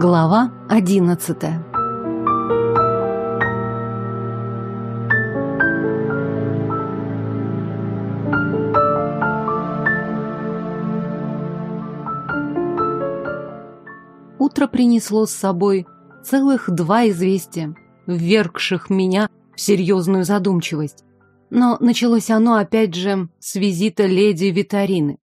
Глава одиннадцатая Утро принесло с собой целых два известия, ввергших меня в серьезную задумчивость. Но началось оно опять же с визита леди Витарины.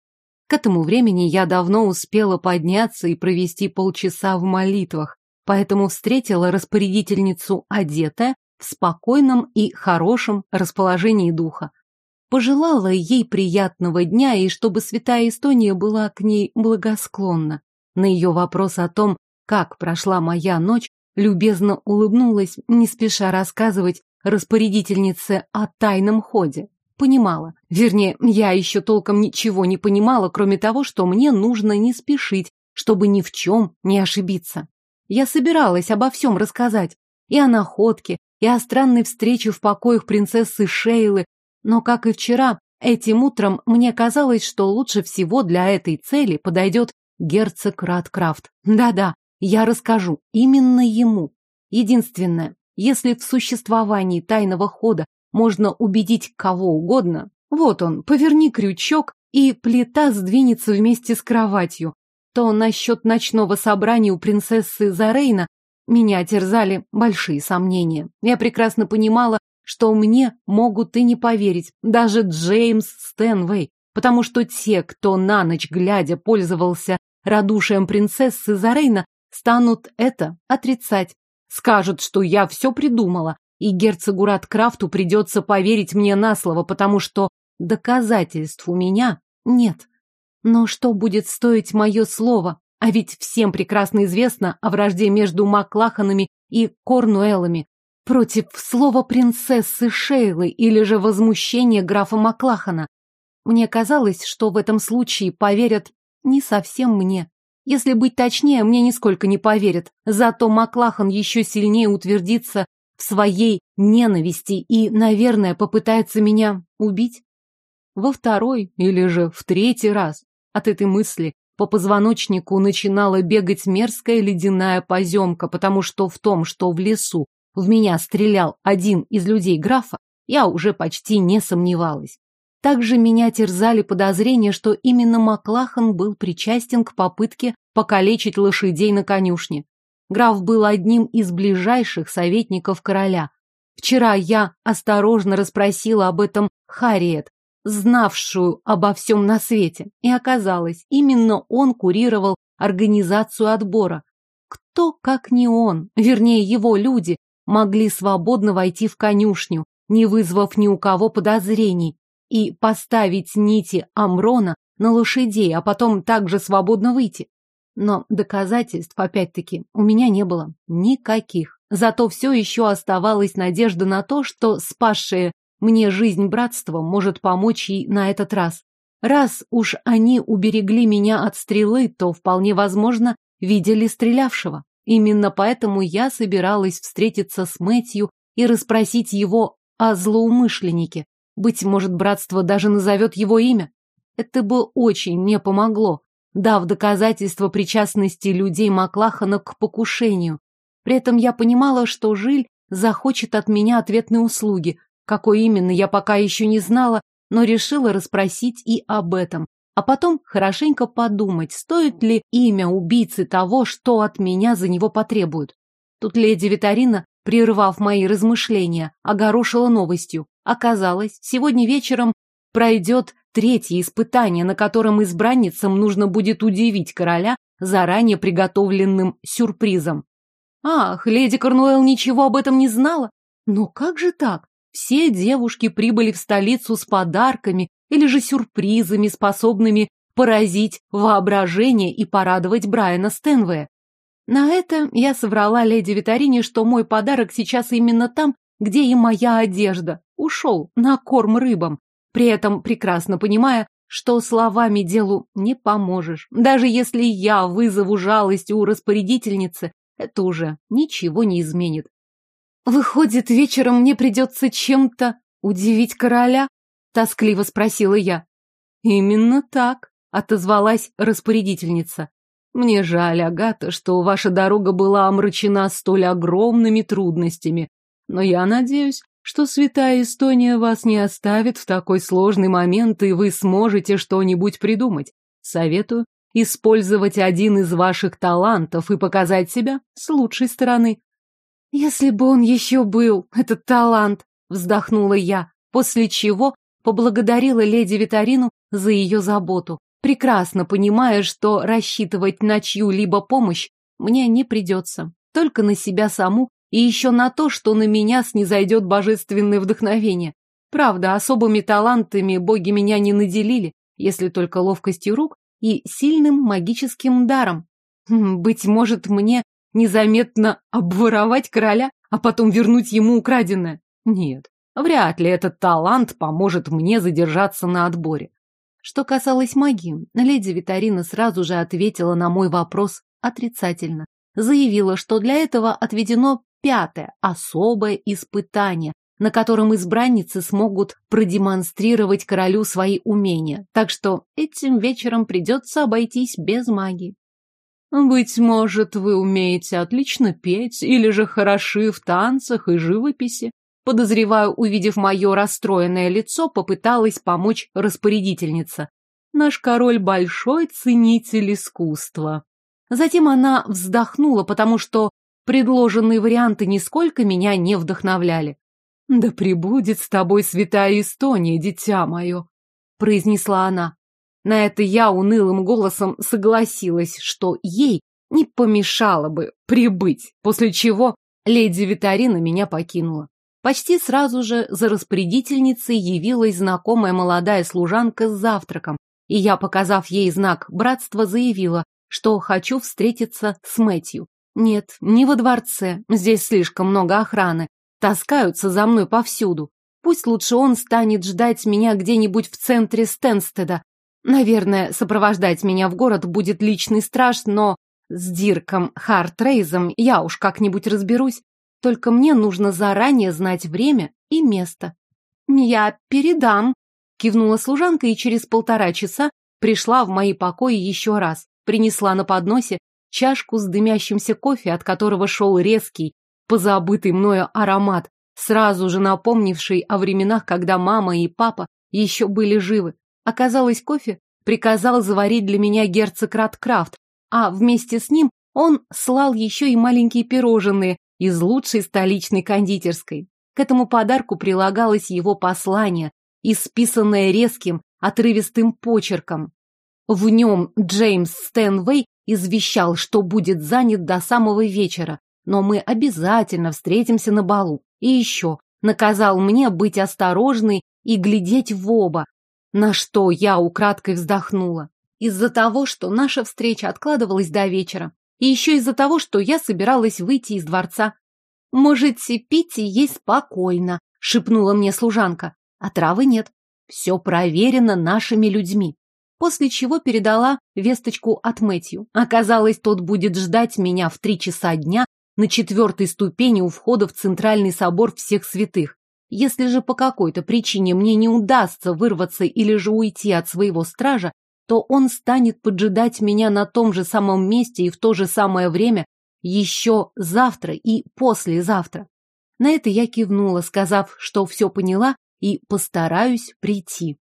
К этому времени я давно успела подняться и провести полчаса в молитвах, поэтому встретила распорядительницу одетая в спокойном и хорошем расположении духа. Пожелала ей приятного дня и чтобы святая Эстония была к ней благосклонна. На ее вопрос о том, как прошла моя ночь, любезно улыбнулась, не спеша рассказывать распорядительнице о тайном ходе понимала. Вернее, я еще толком ничего не понимала, кроме того, что мне нужно не спешить, чтобы ни в чем не ошибиться. Я собиралась обо всем рассказать. И о находке, и о странной встрече в покоях принцессы Шейлы. Но, как и вчера, этим утром мне казалось, что лучше всего для этой цели подойдет герцог Радкрафт. Да-да, я расскажу именно ему. Единственное, если в существовании тайного хода можно убедить кого угодно. Вот он, поверни крючок, и плита сдвинется вместе с кроватью. То насчет ночного собрания у принцессы Зарейна меня терзали большие сомнения. Я прекрасно понимала, что мне могут и не поверить, даже Джеймс Стэнвей, потому что те, кто на ночь глядя пользовался радушием принцессы Зарейна, станут это отрицать. Скажут, что я все придумала, и герцогу Радкрафту придется поверить мне на слово, потому что доказательств у меня нет. Но что будет стоить мое слово? А ведь всем прекрасно известно о вражде между Маклаханами и Корнуэлами против слова принцессы Шейлы или же возмущения графа Маклахана. Мне казалось, что в этом случае поверят не совсем мне. Если быть точнее, мне нисколько не поверят. Зато Маклахан еще сильнее утвердится своей ненависти и, наверное, попытается меня убить. Во второй или же в третий раз от этой мысли по позвоночнику начинала бегать мерзкая ледяная поземка, потому что в том, что в лесу в меня стрелял один из людей графа, я уже почти не сомневалась. Также меня терзали подозрения, что именно Маклахан был причастен к попытке покалечить лошадей на конюшне. Граф был одним из ближайших советников короля. Вчера я осторожно расспросила об этом Харриет, знавшую обо всем на свете, и оказалось, именно он курировал организацию отбора. Кто, как не он, вернее его люди, могли свободно войти в конюшню, не вызвав ни у кого подозрений, и поставить нити Амрона на лошадей, а потом также свободно выйти. Но доказательств, опять-таки, у меня не было. Никаких. Зато все еще оставалась надежда на то, что спасшее мне жизнь братство может помочь ей на этот раз. Раз уж они уберегли меня от стрелы, то вполне возможно видели стрелявшего. Именно поэтому я собиралась встретиться с Мэтью и расспросить его о злоумышленнике. Быть может, братство даже назовет его имя. Это бы очень мне помогло дав доказательство причастности людей Маклахана к покушению. При этом я понимала, что Жиль захочет от меня ответной услуги. Какой именно, я пока еще не знала, но решила расспросить и об этом. А потом хорошенько подумать, стоит ли имя убийцы того, что от меня за него потребуют. Тут леди Витарина, прервав мои размышления, огорошила новостью. Оказалось, сегодня вечером пройдет третье испытание, на котором избранницам нужно будет удивить короля заранее приготовленным сюрпризом. Ах, леди Корнуэлл ничего об этом не знала? Но как же так? Все девушки прибыли в столицу с подарками или же сюрпризами, способными поразить воображение и порадовать Брайана Стэнвея. На это я соврала леди Витарине, что мой подарок сейчас именно там, где и моя одежда. Ушел на корм рыбам, при этом прекрасно понимая, что словами делу не поможешь. Даже если я вызову жалость у распорядительницы, это уже ничего не изменит. Выходит, вечером мне придется чем-то удивить короля? Тоскливо спросила я. Именно так, отозвалась распорядительница. Мне жаль, Агата, что ваша дорога была омрачена столь огромными трудностями, но я надеюсь, что святая Эстония вас не оставит в такой сложный момент, и вы сможете что-нибудь придумать. Советую использовать один из ваших талантов и показать себя с лучшей стороны. Если бы он еще был, этот талант, вздохнула я, после чего поблагодарила леди Витарину за ее заботу, прекрасно понимая, что рассчитывать на чью-либо помощь мне не придется, только на себя саму и еще на то, что на меня снизойдет божественное вдохновение. Правда, особыми талантами боги меня не наделили, если только ловкостью рук и сильным магическим даром. Хм, быть может, мне незаметно обворовать короля, а потом вернуть ему украденное? Нет, вряд ли этот талант поможет мне задержаться на отборе. Что касалось магии, леди Витарина сразу же ответила на мой вопрос отрицательно. Заявила, что для этого отведено пятое, особое испытание, на котором избранницы смогут продемонстрировать королю свои умения. Так что этим вечером придется обойтись без магии. Быть может, вы умеете отлично петь или же хороши в танцах и живописи. Подозреваю, увидев мое расстроенное лицо, попыталась помочь распорядительница. Наш король большой ценитель искусства. Затем она вздохнула, потому что Предложенные варианты нисколько меня не вдохновляли. «Да пребудет с тобой святая Эстония, дитя мое», — произнесла она. На это я унылым голосом согласилась, что ей не помешало бы прибыть, после чего леди Витарина меня покинула. Почти сразу же за распорядительницей явилась знакомая молодая служанка с завтраком, и я, показав ей знак братства, заявила, что хочу встретиться с Мэтью. Нет, не во дворце, здесь слишком много охраны. Таскаются за мной повсюду. Пусть лучше он станет ждать меня где-нибудь в центре Стенстеда. Наверное, сопровождать меня в город будет личный страж, но с Дирком Хартрейзом я уж как-нибудь разберусь. Только мне нужно заранее знать время и место. Я передам, кивнула служанка и через полтора часа пришла в мои покои еще раз. Принесла на подносе чашку с дымящимся кофе, от которого шел резкий, позабытый мною аромат, сразу же напомнивший о временах, когда мама и папа еще были живы. Оказалось, кофе приказал заварить для меня герцог Раткрафт, а вместе с ним он слал еще и маленькие пирожные из лучшей столичной кондитерской. К этому подарку прилагалось его послание, исписанное резким, отрывистым почерком. В нем Джеймс Стэнвей извещал, что будет занят до самого вечера, но мы обязательно встретимся на балу. И еще наказал мне быть осторожной и глядеть в оба, на что я украдкой вздохнула. Из-за того, что наша встреча откладывалась до вечера, и еще из-за того, что я собиралась выйти из дворца. «Можете пить и есть спокойно», — шепнула мне служанка. «А травы нет. Все проверено нашими людьми после чего передала весточку от Мэтью. Оказалось, тот будет ждать меня в три часа дня на четвертой ступени у входа в Центральный собор всех святых. Если же по какой-то причине мне не удастся вырваться или же уйти от своего стража, то он станет поджидать меня на том же самом месте и в то же самое время еще завтра и послезавтра. На это я кивнула, сказав, что все поняла и постараюсь прийти.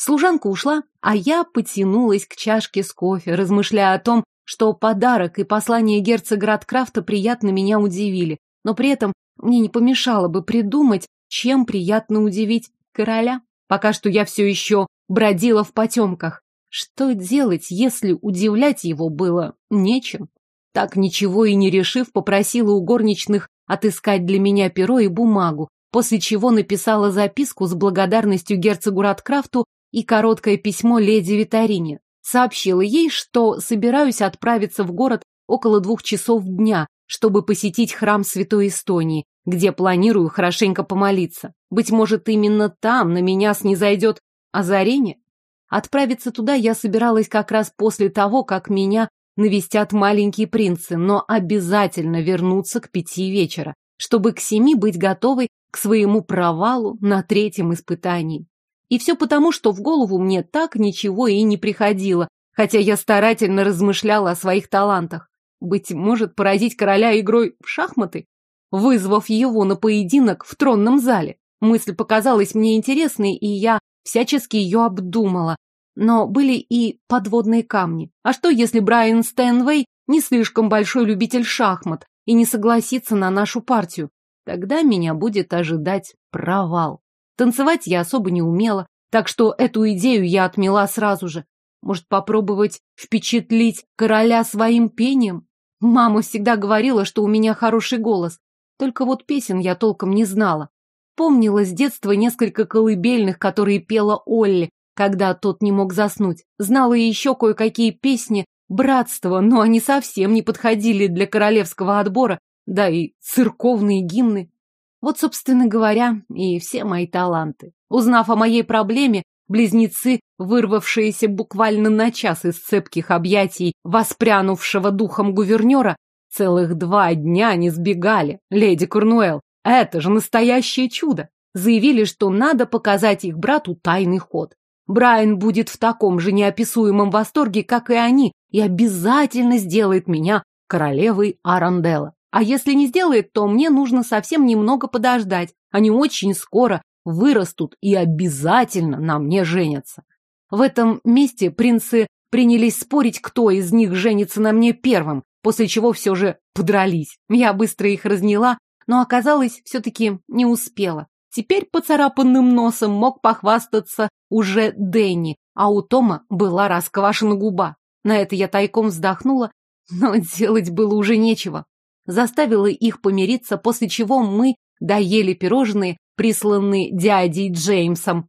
Служанка ушла, а я потянулась к чашке с кофе, размышляя о том, что подарок и послание герцога Радкрафта приятно меня удивили, но при этом мне не помешало бы придумать, чем приятно удивить короля. Пока что я все еще бродила в потемках. Что делать, если удивлять его было нечем? Так ничего и не решив, попросила у горничных отыскать для меня перо и бумагу, после чего написала записку с благодарностью герцогу Радкрафту и короткое письмо леди Витарине. Сообщила ей, что собираюсь отправиться в город около двух часов дня, чтобы посетить храм Святой Эстонии, где планирую хорошенько помолиться. Быть может, именно там на меня снизойдет озарение? Отправиться туда я собиралась как раз после того, как меня навестят маленькие принцы, но обязательно вернуться к пяти вечера, чтобы к семи быть готовой к своему провалу на третьем испытании. И все потому, что в голову мне так ничего и не приходило, хотя я старательно размышляла о своих талантах. Быть может, поразить короля игрой в шахматы, вызвав его на поединок в тронном зале. Мысль показалась мне интересной, и я всячески ее обдумала. Но были и подводные камни. А что, если Брайан Стэнвей не слишком большой любитель шахмат и не согласится на нашу партию? Тогда меня будет ожидать провал. Танцевать я особо не умела, так что эту идею я отмела сразу же. Может, попробовать впечатлить короля своим пением? Мама всегда говорила, что у меня хороший голос. Только вот песен я толком не знала. Помнила с детства несколько колыбельных, которые пела Олли, когда тот не мог заснуть. Знала еще кое-какие песни братства, но они совсем не подходили для королевского отбора, да и церковные гимны. Вот, собственно говоря, и все мои таланты. Узнав о моей проблеме, близнецы, вырвавшиеся буквально на час из цепких объятий воспрянувшего духом гувернера, целых два дня не сбегали. Леди Корнуэлл, это же настоящее чудо! Заявили, что надо показать их брату тайный ход. Брайан будет в таком же неописуемом восторге, как и они, и обязательно сделает меня королевой Аранделла. А если не сделает, то мне нужно совсем немного подождать. Они очень скоро вырастут и обязательно на мне женятся. В этом месте принцы принялись спорить, кто из них женится на мне первым, после чего все же подрались. Я быстро их разняла, но оказалось, все-таки не успела. Теперь поцарапанным носом мог похвастаться уже Дэнни, а у Тома была расквашена губа. На это я тайком вздохнула, но делать было уже нечего заставила их помириться, после чего мы доели пирожные, присланные дядей Джеймсом,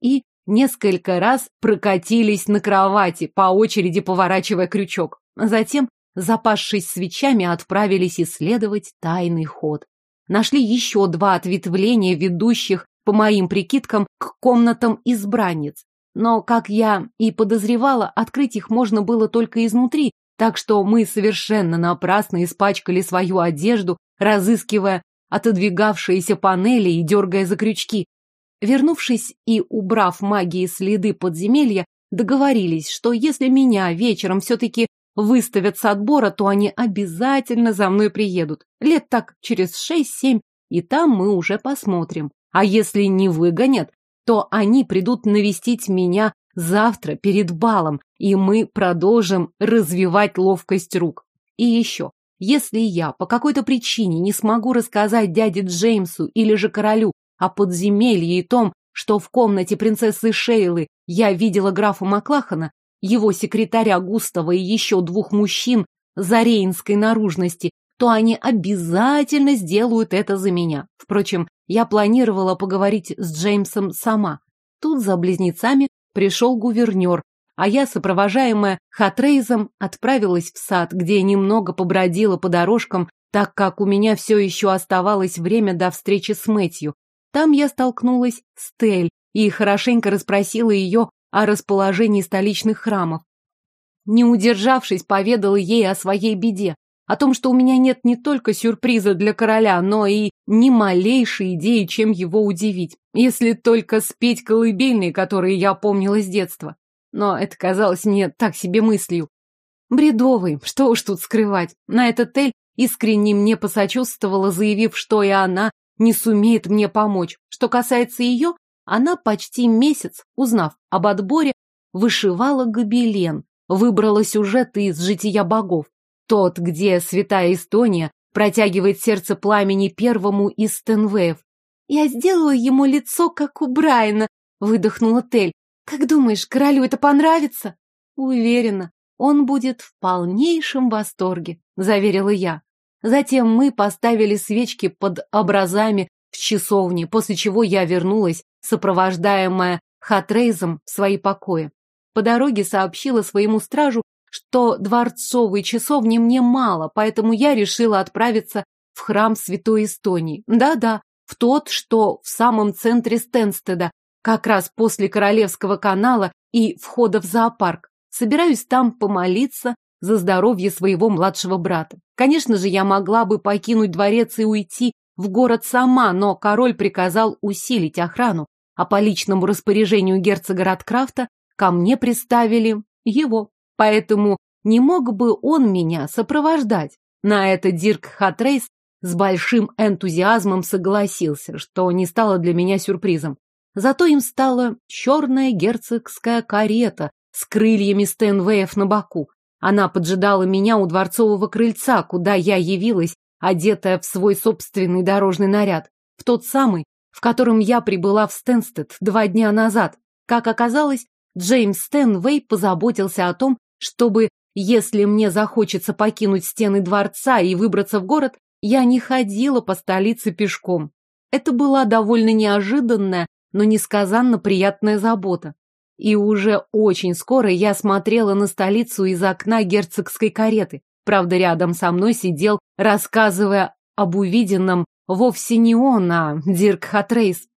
и несколько раз прокатились на кровати, по очереди поворачивая крючок. Затем, запасшись свечами, отправились исследовать тайный ход. Нашли еще два ответвления, ведущих, по моим прикидкам, к комнатам избранниц. Но, как я и подозревала, открыть их можно было только изнутри, так что мы совершенно напрасно испачкали свою одежду, разыскивая отодвигавшиеся панели и дергая за крючки. Вернувшись и убрав магии следы подземелья, договорились, что если меня вечером все-таки выставят с отбора, то они обязательно за мной приедут. Лет так через шесть-семь, и там мы уже посмотрим. А если не выгонят, то они придут навестить меня завтра перед балом, и мы продолжим развивать ловкость рук. И еще, если я по какой-то причине не смогу рассказать дяде Джеймсу или же королю о подземелье и том, что в комнате принцессы Шейлы я видела графа Маклахана, его секретаря Густава и еще двух мужчин зарейнской наружности, то они обязательно сделают это за меня. Впрочем, я планировала поговорить с Джеймсом сама. Тут за близнецами пришел гувернер, а я, сопровожаемая Хатрейзом, отправилась в сад, где немного побродила по дорожкам, так как у меня все еще оставалось время до встречи с Мэтью. Там я столкнулась с Тель и хорошенько расспросила ее о расположении столичных храмов. Не удержавшись, поведала ей о своей беде, о том, что у меня нет не только сюрприза для короля, но и ни малейшей идеи, чем его удивить, если только спеть колыбельные, которые я помнила с детства. Но это казалось мне так себе мыслью. Бредовый, что уж тут скрывать. На этот Эль искренне мне посочувствовала, заявив, что и она не сумеет мне помочь. Что касается ее, она почти месяц, узнав об отборе, вышивала гобелен, выбрала сюжеты из «Жития богов». Тот, где святая Эстония протягивает сердце пламени первому из Стенвеев. «Я сделала ему лицо, как у Брайана», — выдохнула Тель. Как думаешь, королю это понравится? Уверена, он будет в полнейшем восторге, заверила я. Затем мы поставили свечки под образами в часовне, после чего я вернулась, сопровождаемая Хатрейзом в свои покои. По дороге сообщила своему стражу, что дворцовой часовни мне мало, поэтому я решила отправиться в храм Святой Эстонии. Да-да, в тот, что в самом центре Стенстеда, как раз после Королевского канала и входа в зоопарк. Собираюсь там помолиться за здоровье своего младшего брата. Конечно же, я могла бы покинуть дворец и уйти в город сама, но король приказал усилить охрану, а по личному распоряжению герцога Радкрафта ко мне приставили его. Поэтому не мог бы он меня сопровождать. На это Дирк Хатрейс с большим энтузиазмом согласился, что не стало для меня сюрпризом. Зато им стала черная герцогская карета с крыльями Стэнвеев на боку. Она поджидала меня у дворцового крыльца, куда я явилась, одетая в свой собственный дорожный наряд, в тот самый, в котором я прибыла в Стэнстед два дня назад. Как оказалось, Джеймс Стэнвей позаботился о том, чтобы, если мне захочется покинуть стены дворца и выбраться в город, я не ходила по столице пешком. Это была довольно неожиданная, но несказанно приятная забота. И уже очень скоро я смотрела на столицу из окна герцогской кареты. Правда, рядом со мной сидел, рассказывая об увиденном, вовсе не он, а Дирк Хатрейс.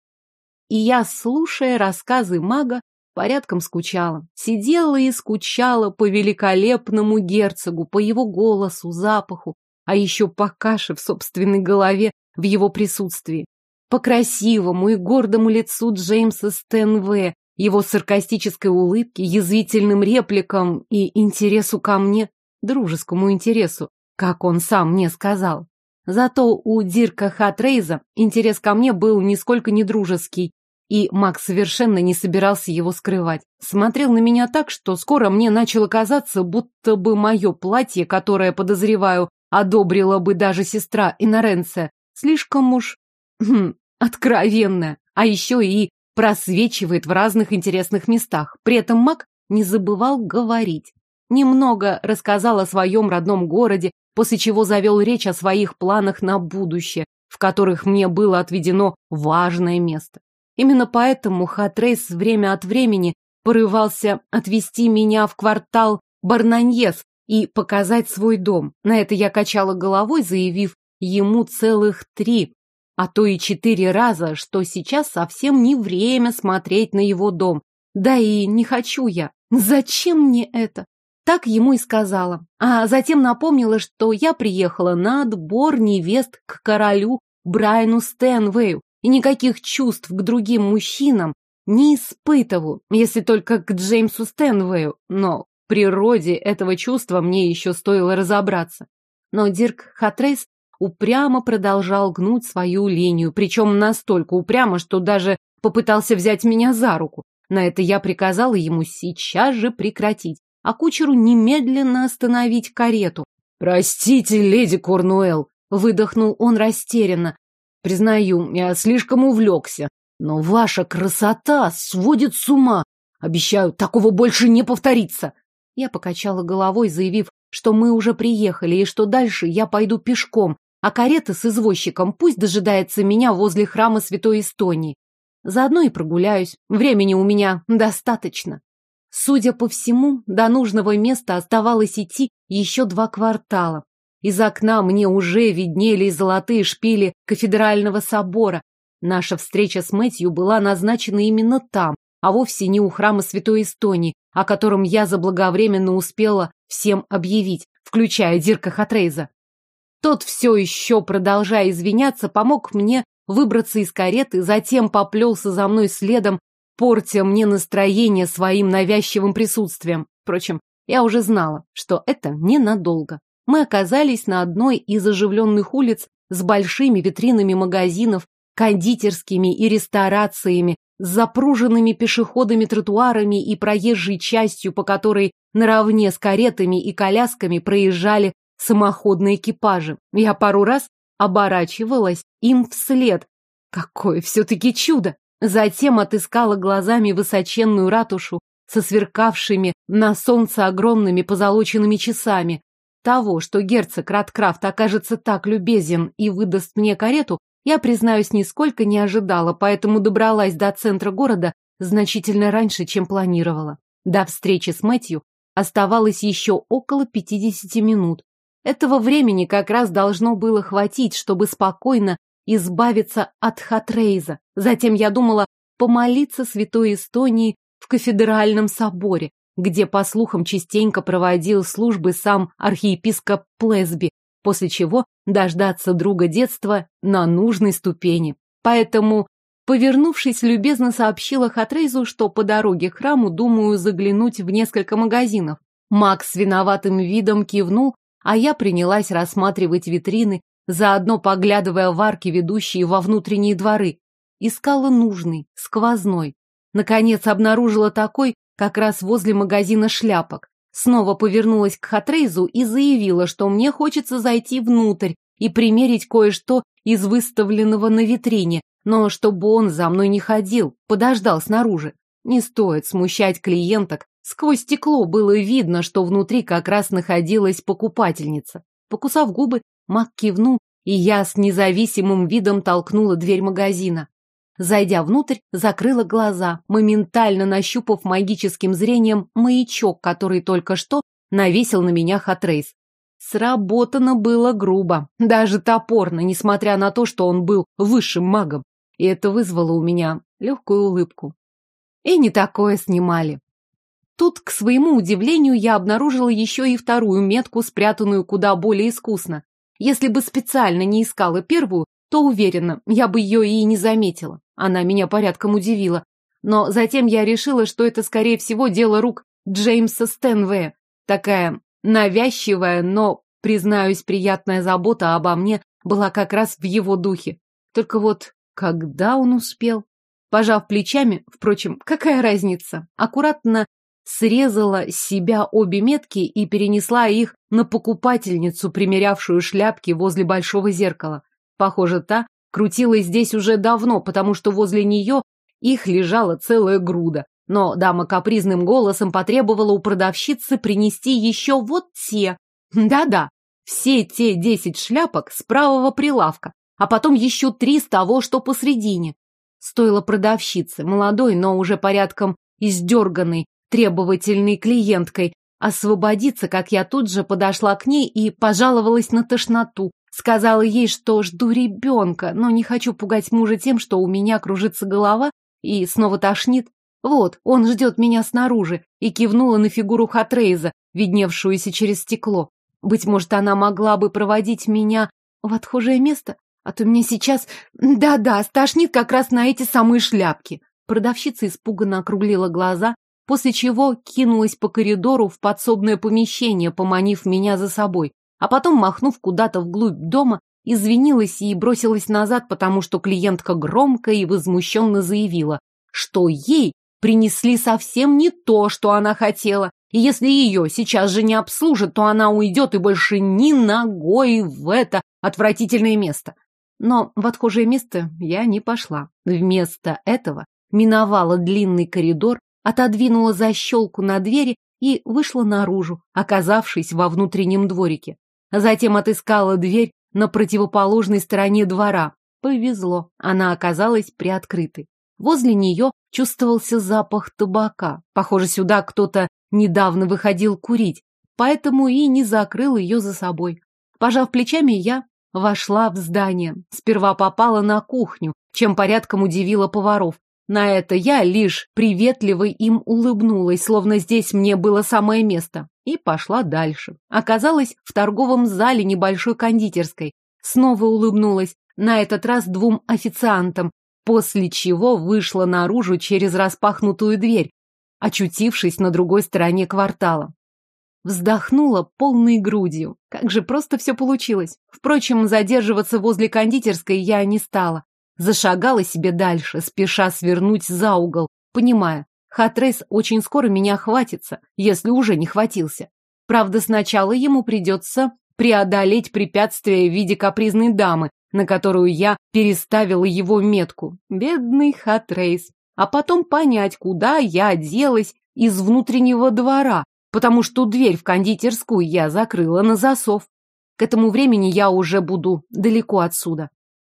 И я, слушая рассказы мага, порядком скучала. Сидела и скучала по великолепному герцогу, по его голосу, запаху, а еще по каше в собственной голове в его присутствии. По красивому и гордому лицу Джеймса Стэнве, его саркастической улыбке, язвительным репликам и интересу ко мне, дружескому интересу, как он сам мне сказал. Зато у Дирка Хатрейза интерес ко мне был нисколько не дружеский, и Макс совершенно не собирался его скрывать. Смотрел на меня так, что скоро мне начало казаться, будто бы мое платье, которое, подозреваю, одобрила бы даже сестра Иноренция, слишком уж хм, откровенная, а еще и просвечивает в разных интересных местах. При этом маг не забывал говорить. Немного рассказал о своем родном городе, после чего завел речь о своих планах на будущее, в которых мне было отведено важное место. Именно поэтому Хатрейс время от времени порывался отвезти меня в квартал Барнаньес и показать свой дом. На это я качала головой, заявив ему целых три, а то и четыре раза, что сейчас совсем не время смотреть на его дом. Да и не хочу я. Зачем мне это? Так ему и сказала. А затем напомнила, что я приехала на отбор невест к королю Брайану Стэнвею и никаких чувств к другим мужчинам не испытываю, если только к Джеймсу Стэнвею, но в природе этого чувства мне еще стоило разобраться. Но Дирк Хатрейс упрямо продолжал гнуть свою линию, причем настолько упрямо, что даже попытался взять меня за руку. На это я приказала ему сейчас же прекратить, а кучеру немедленно остановить карету. «Простите, леди Корнуэлл», — выдохнул он растерянно. «Признаю, я слишком увлекся, но ваша красота сводит с ума. Обещаю, такого больше не повторится». Я покачала головой, заявив, что мы уже приехали и что дальше я пойду пешком, а карета с извозчиком пусть дожидается меня возле храма Святой Эстонии. Заодно и прогуляюсь. Времени у меня достаточно. Судя по всему, до нужного места оставалось идти еще два квартала. Из окна мне уже виднелись золотые шпили кафедрального собора. Наша встреча с Мэтью была назначена именно там, а вовсе не у храма Святой Эстонии, о котором я заблаговременно успела всем объявить, включая Дирка Хатрейза. Тот все еще, продолжая извиняться, помог мне выбраться из кареты, затем поплелся за мной следом, портя мне настроение своим навязчивым присутствием. Впрочем, я уже знала, что это ненадолго. Мы оказались на одной из оживленных улиц с большими витринами магазинов, кондитерскими и ресторациями, с запруженными пешеходами тротуарами и проезжей частью, по которой наравне с каретами и колясками проезжали самоходные экипажи. Я пару раз оборачивалась им вслед. Какое все-таки чудо! Затем отыскала глазами высоченную ратушу со сверкавшими на солнце огромными позолоченными часами. Того, что герцог Раткрафт окажется так любезен и выдаст мне карету, я, признаюсь, нисколько не ожидала, поэтому добралась до центра города значительно раньше, чем планировала. До встречи с Мэтью оставалось еще около пятидесяти минут. Этого времени как раз должно было хватить, чтобы спокойно избавиться от Хатрейза. Затем я думала помолиться святой Эстонии в кафедральном соборе, где, по слухам, частенько проводил службы сам архиепископ Плесби, после чего дождаться друга детства на нужной ступени. Поэтому, повернувшись, любезно сообщила Хатрейзу, что по дороге к храму думаю заглянуть в несколько магазинов. Макс с виноватым видом кивнул, а я принялась рассматривать витрины, заодно поглядывая в арки, ведущие во внутренние дворы. Искала нужный, сквозной. Наконец обнаружила такой, как раз возле магазина шляпок. Снова повернулась к Хатрейзу и заявила, что мне хочется зайти внутрь и примерить кое-что из выставленного на витрине, но чтобы он за мной не ходил, подождал снаружи. Не стоит смущать клиенток. Сквозь стекло было видно, что внутри как раз находилась покупательница. Покусав губы, маг кивнул, и я с независимым видом толкнула дверь магазина. Зайдя внутрь, закрыла глаза, моментально нащупав магическим зрением маячок, который только что навесил на меня Хатрейс. Сработано было грубо, даже топорно, несмотря на то, что он был высшим магом. И это вызвало у меня легкую улыбку. И не такое снимали. Тут, к своему удивлению, я обнаружила еще и вторую метку, спрятанную куда более искусно. Если бы специально не искала первую, то уверена, я бы ее и не заметила. Она меня порядком удивила. Но затем я решила, что это, скорее всего, дело рук Джеймса Стэнвея. Такая навязчивая, но, признаюсь, приятная забота обо мне была как раз в его духе. Только вот когда он успел? Пожав плечами, впрочем, какая разница? Аккуратно срезала с себя обе метки и перенесла их на покупательницу, примерявшую шляпки возле большого зеркала. Похоже, та крутилась здесь уже давно, потому что возле нее их лежала целая груда. Но дама капризным голосом потребовала у продавщицы принести еще вот те. Да-да, все те десять шляпок с правого прилавка, а потом еще три с того, что посредине. Стоило продавщице, молодой, но уже порядком издерганной, требовательной клиенткой, освободиться, как я тут же подошла к ней и пожаловалась на тошноту. Сказала ей, что жду ребенка, но не хочу пугать мужа тем, что у меня кружится голова и снова тошнит. Вот, он ждет меня снаружи, и кивнула на фигуру Хатрейза, видневшуюся через стекло. Быть может, она могла бы проводить меня в отхожее место? А то мне сейчас... Да-да, стошнит как раз на эти самые шляпки. Продавщица испуганно округлила глаза, после чего кинулась по коридору в подсобное помещение, поманив меня за собой а потом, махнув куда-то вглубь дома, извинилась и бросилась назад, потому что клиентка громко и возмущенно заявила, что ей принесли совсем не то, что она хотела, и если ее сейчас же не обслужат, то она уйдет и больше ни ногой в это отвратительное место. Но в отхожее место я не пошла. Вместо этого миновала длинный коридор, отодвинула защелку на двери и вышла наружу, оказавшись во внутреннем дворике. Затем отыскала дверь на противоположной стороне двора. Повезло, она оказалась приоткрытой. Возле нее чувствовался запах табака. Похоже, сюда кто-то недавно выходил курить, поэтому и не закрыл ее за собой. Пожав плечами, я вошла в здание. Сперва попала на кухню, чем порядком удивила поваров. На это я лишь приветливо им улыбнулась, словно здесь мне было самое место, и пошла дальше. Оказалась в торговом зале небольшой кондитерской. Снова улыбнулась, на этот раз двум официантам, после чего вышла наружу через распахнутую дверь, очутившись на другой стороне квартала. Вздохнула полной грудью. Как же просто все получилось. Впрочем, задерживаться возле кондитерской я не стала. Зашагала себе дальше, спеша свернуть за угол, понимая, Хатрейс очень скоро меня хватится, если уже не хватился. Правда, сначала ему придется преодолеть препятствие в виде капризной дамы, на которую я переставила его метку. Бедный Хатрейс. А потом понять, куда я делась из внутреннего двора, потому что дверь в кондитерскую я закрыла на засов. К этому времени я уже буду далеко отсюда.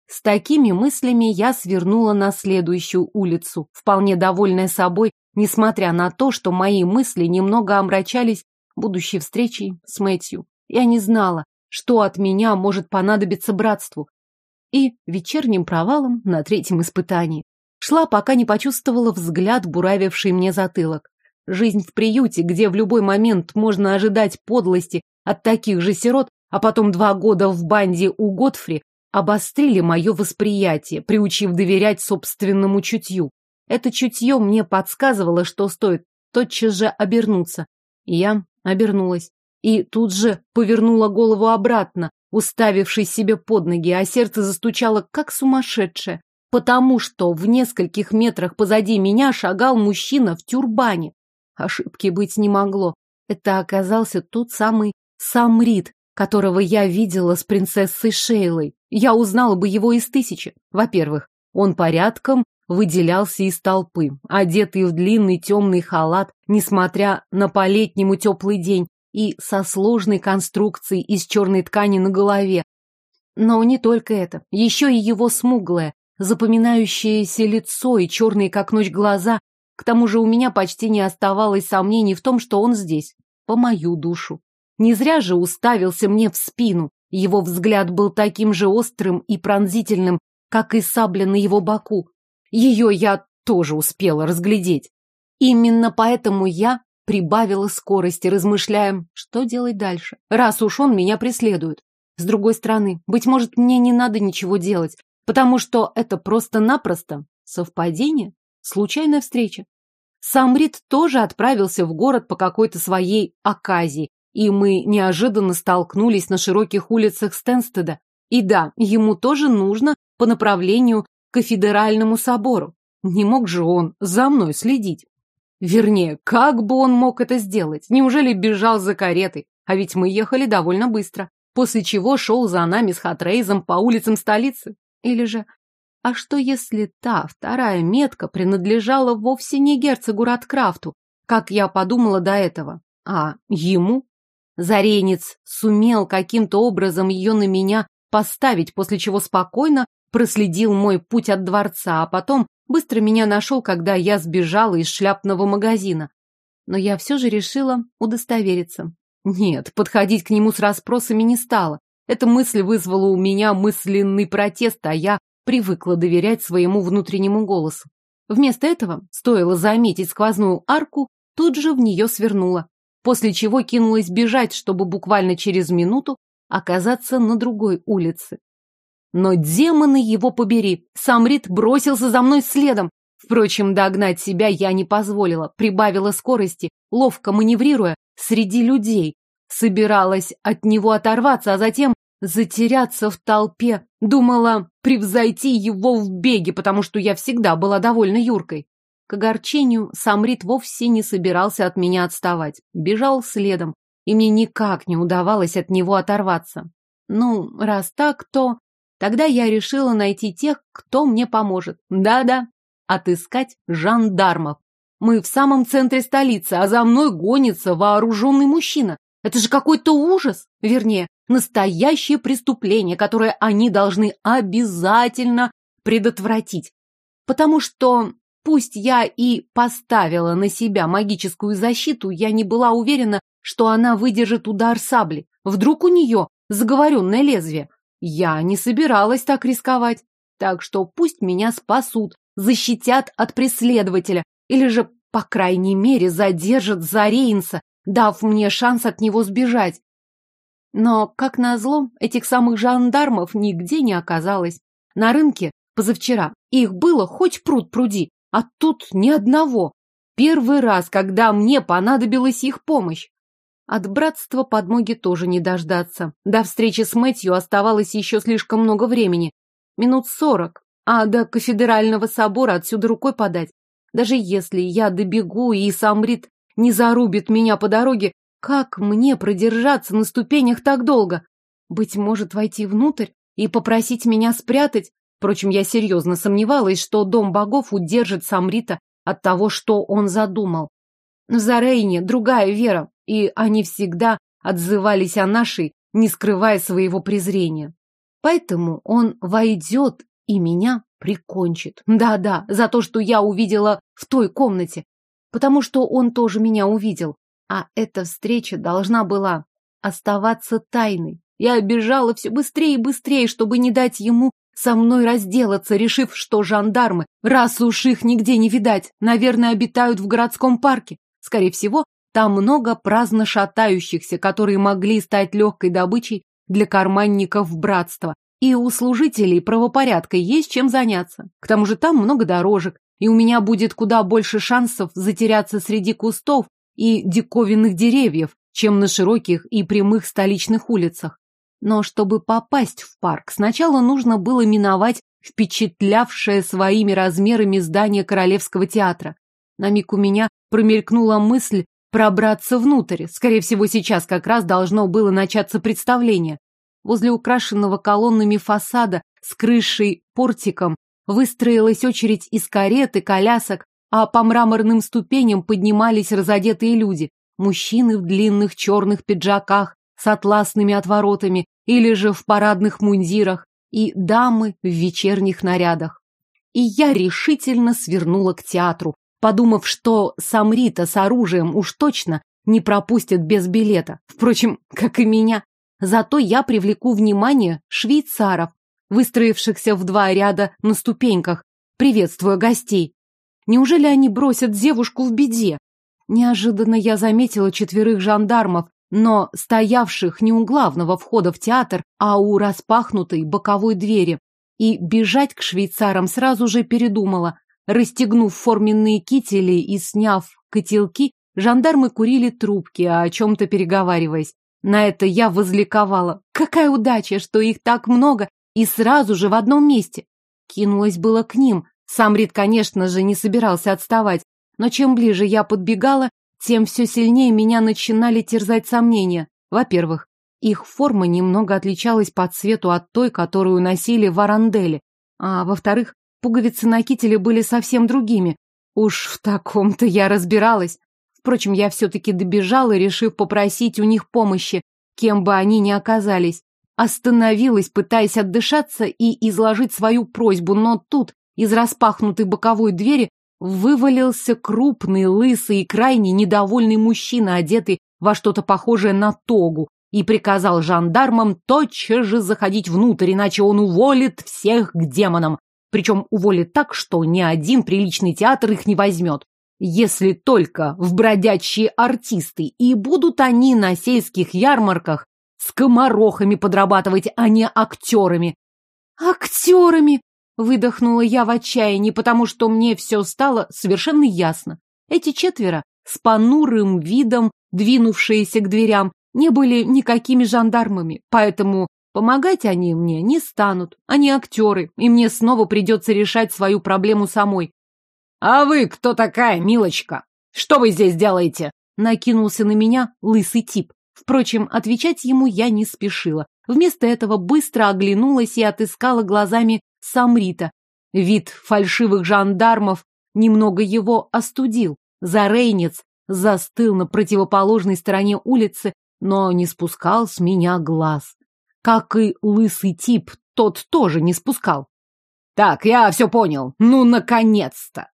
С такими мыслями я свернула на следующую улицу, вполне довольная собой, несмотря на то, что мои мысли немного омрачались будущей встречей с Мэтью. Я не знала, что от меня может понадобиться братству. И вечерним провалом на третьем испытании. Шла, пока не почувствовала взгляд, буравивший мне затылок. Жизнь в приюте, где в любой момент можно ожидать подлости от таких же сирот, а потом два года в банде у Готфри, обострили мое восприятие, приучив доверять собственному чутью. Это чутье мне подсказывало, что стоит тотчас же обернуться. Я Обернулась. И тут же повернула голову обратно, уставившись себе под ноги, а сердце застучало как сумасшедшее, потому что в нескольких метрах позади меня шагал мужчина в тюрбане. Ошибки быть не могло. Это оказался тот самый Самрид, которого я видела с принцессой Шейлой. Я узнала бы его из тысячи. Во-первых, он порядком выделялся из толпы, одетый в длинный темный халат, несмотря на по-летнему теплый день, и со сложной конструкцией из черной ткани на голове. Но не только это, еще и его смуглое, запоминающееся лицо и черные как ночь глаза. К тому же у меня почти не оставалось сомнений в том, что он здесь, по мою душу. Не зря же уставился мне в спину. Его взгляд был таким же острым и пронзительным, как и сабля на его боку. Ее я тоже успела разглядеть. Именно поэтому я прибавила скорости, размышляя, что делать дальше, раз уж он меня преследует. С другой стороны, быть может, мне не надо ничего делать, потому что это просто-напросто совпадение, случайная встреча. Сам Рид тоже отправился в город по какой-то своей оказии, и мы неожиданно столкнулись на широких улицах Стенстеда. И да, ему тоже нужно по направлению к кафедральному собору. Не мог же он за мной следить. Вернее, как бы он мог это сделать? Неужели бежал за каретой? А ведь мы ехали довольно быстро, после чего шел за нами с Хатрейзом по улицам столицы. Или же... А что если та вторая метка принадлежала вовсе не герцогу Радкрафту, как я подумала до этого, а ему? Заренец сумел каким-то образом ее на меня поставить, после чего спокойно проследил мой путь от дворца, а потом быстро меня нашел, когда я сбежала из шляпного магазина. Но я все же решила удостовериться. Нет, подходить к нему с расспросами не стала. Эта мысль вызвала у меня мысленный протест, а я привыкла доверять своему внутреннему голосу. Вместо этого, стоило заметить сквозную арку, тут же в нее свернула, после чего кинулась бежать, чтобы буквально через минуту оказаться на другой улице. Но демоны его побери, сам Рид бросился за мной следом. Впрочем, догнать себя я не позволила, прибавила скорости, ловко маневрируя среди людей. Собиралась от него оторваться, а затем затеряться в толпе. Думала превзойти его в беге, потому что я всегда была довольно юркой. К огорчению, Самрит вовсе не собирался от меня отставать. Бежал следом, и мне никак не удавалось от него оторваться. Ну, раз так, то... Тогда я решила найти тех, кто мне поможет. Да-да, отыскать жандармов. Мы в самом центре столицы, а за мной гонится вооруженный мужчина. Это же какой-то ужас, вернее, настоящее преступление, которое они должны обязательно предотвратить. Потому что, пусть я и поставила на себя магическую защиту, я не была уверена, что она выдержит удар сабли. Вдруг у нее заговоренное лезвие. Я не собиралась так рисковать. Так что пусть меня спасут, защитят от преследователя, или же, по крайней мере, задержат Зарейнса, дав мне шанс от него сбежать. Но, как назло, этих самых жандармов нигде не оказалось. На рынке позавчера их было хоть пруд пруди, а тут ни одного. Первый раз, когда мне понадобилась их помощь. От братства подмоги тоже не дождаться. До встречи с Мэтью оставалось еще слишком много времени. Минут сорок. А до кафедрального собора отсюда рукой подать. Даже если я добегу и Самрит не зарубит меня по дороге, как мне продержаться на ступенях так долго? Быть может, войти внутрь и попросить меня спрятать? Впрочем, я серьезно сомневалась, что дом богов удержит Самрита от того, что он задумал. В Зарейне другая вера, и они всегда отзывались о нашей, не скрывая своего презрения. Поэтому он войдет и меня прикончит. Да-да, за то, что я увидела в той комнате. Потому что он тоже меня увидел. А эта встреча должна была оставаться тайной. Я бежала все быстрее и быстрее, чтобы не дать ему со мной разделаться, решив, что жандармы, раз уж их нигде не видать, наверное, обитают в городском парке. Скорее всего, там много праздно шатающихся, которые могли стать легкой добычей для карманников братства. И у служителей правопорядка есть чем заняться. К тому же там много дорожек, и у меня будет куда больше шансов затеряться среди кустов и диковинных деревьев, чем на широких и прямых столичных улицах. Но чтобы попасть в парк, сначала нужно было миновать впечатлявшее своими размерами здание Королевского театра. На миг у меня промелькнула мысль пробраться внутрь. Скорее всего, сейчас как раз должно было начаться представление. Возле украшенного колоннами фасада с крышей портиком выстроилась очередь из карет и колясок, а по мраморным ступеням поднимались разодетые люди. Мужчины в длинных черных пиджаках с атласными отворотами или же в парадных мундирах, и дамы в вечерних нарядах. И я решительно свернула к театру, подумав, что Самрита с оружием уж точно не пропустят без билета. Впрочем, как и меня. Зато я привлеку внимание швейцаров, выстроившихся в два ряда на ступеньках, приветствуя гостей. Неужели они бросят девушку в беде? Неожиданно я заметила четверых жандармов, но стоявших не у главного входа в театр, а у распахнутой боковой двери. И бежать к швейцарам сразу же передумала. Расстегнув форменные кители и сняв котелки, жандармы курили трубки, о чем-то переговариваясь. На это я возликовала. Какая удача, что их так много и сразу же в одном месте. Кинулась было к ним. Сам Рид, конечно же, не собирался отставать, но чем ближе я подбегала, тем все сильнее меня начинали терзать сомнения. Во-первых, их форма немного отличалась по цвету от той, которую носили в Аранделе. А во-вторых, пуговицы на кителе были совсем другими. Уж в таком-то я разбиралась. Впрочем, я все-таки добежала, решив попросить у них помощи, кем бы они ни оказались. Остановилась, пытаясь отдышаться и изложить свою просьбу, но тут из распахнутой боковой двери вывалился крупный, лысый и крайне недовольный мужчина, одетый во что-то похожее на тогу, и приказал жандармам тотчас же заходить внутрь, иначе он уволит всех к демонам. Причем уволит так, что ни один приличный театр их не возьмет. Если только в бродячие артисты, и будут они на сельских ярмарках скоморохами подрабатывать, а не актерами. Актерами! Выдохнула я в отчаянии, потому что мне все стало совершенно ясно. Эти четверо, с понурым видом, двинувшиеся к дверям, не были никакими жандармами, поэтому помогать они мне не станут. Они актеры, и мне снова придется решать свою проблему самой. «А вы кто такая, милочка? Что вы здесь делаете?» Накинулся на меня лысый тип. Впрочем, отвечать ему я не спешила. Вместо этого быстро оглянулась и отыскала глазами Самрита. Вид фальшивых жандармов немного его остудил. Зарейнец застыл на противоположной стороне улицы, но не спускал с меня глаз. Как и лысый тип, тот тоже не спускал. «Так, я все понял. Ну, наконец-то!»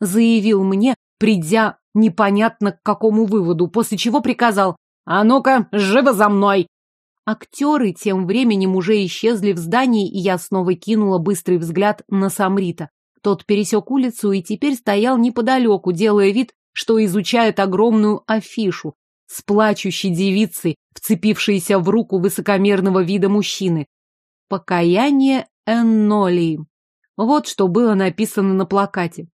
Заявил мне, придя непонятно к какому выводу, после чего приказал «А ну-ка, живо за мной!» Актеры тем временем уже исчезли в здании, и я снова кинула быстрый взгляд на Самрита. Тот пересек улицу и теперь стоял неподалеку, делая вид, что изучает огромную афишу с плачущей девицей, вцепившейся в руку высокомерного вида мужчины. «Покаяние Эннолии». Вот что было написано на плакате.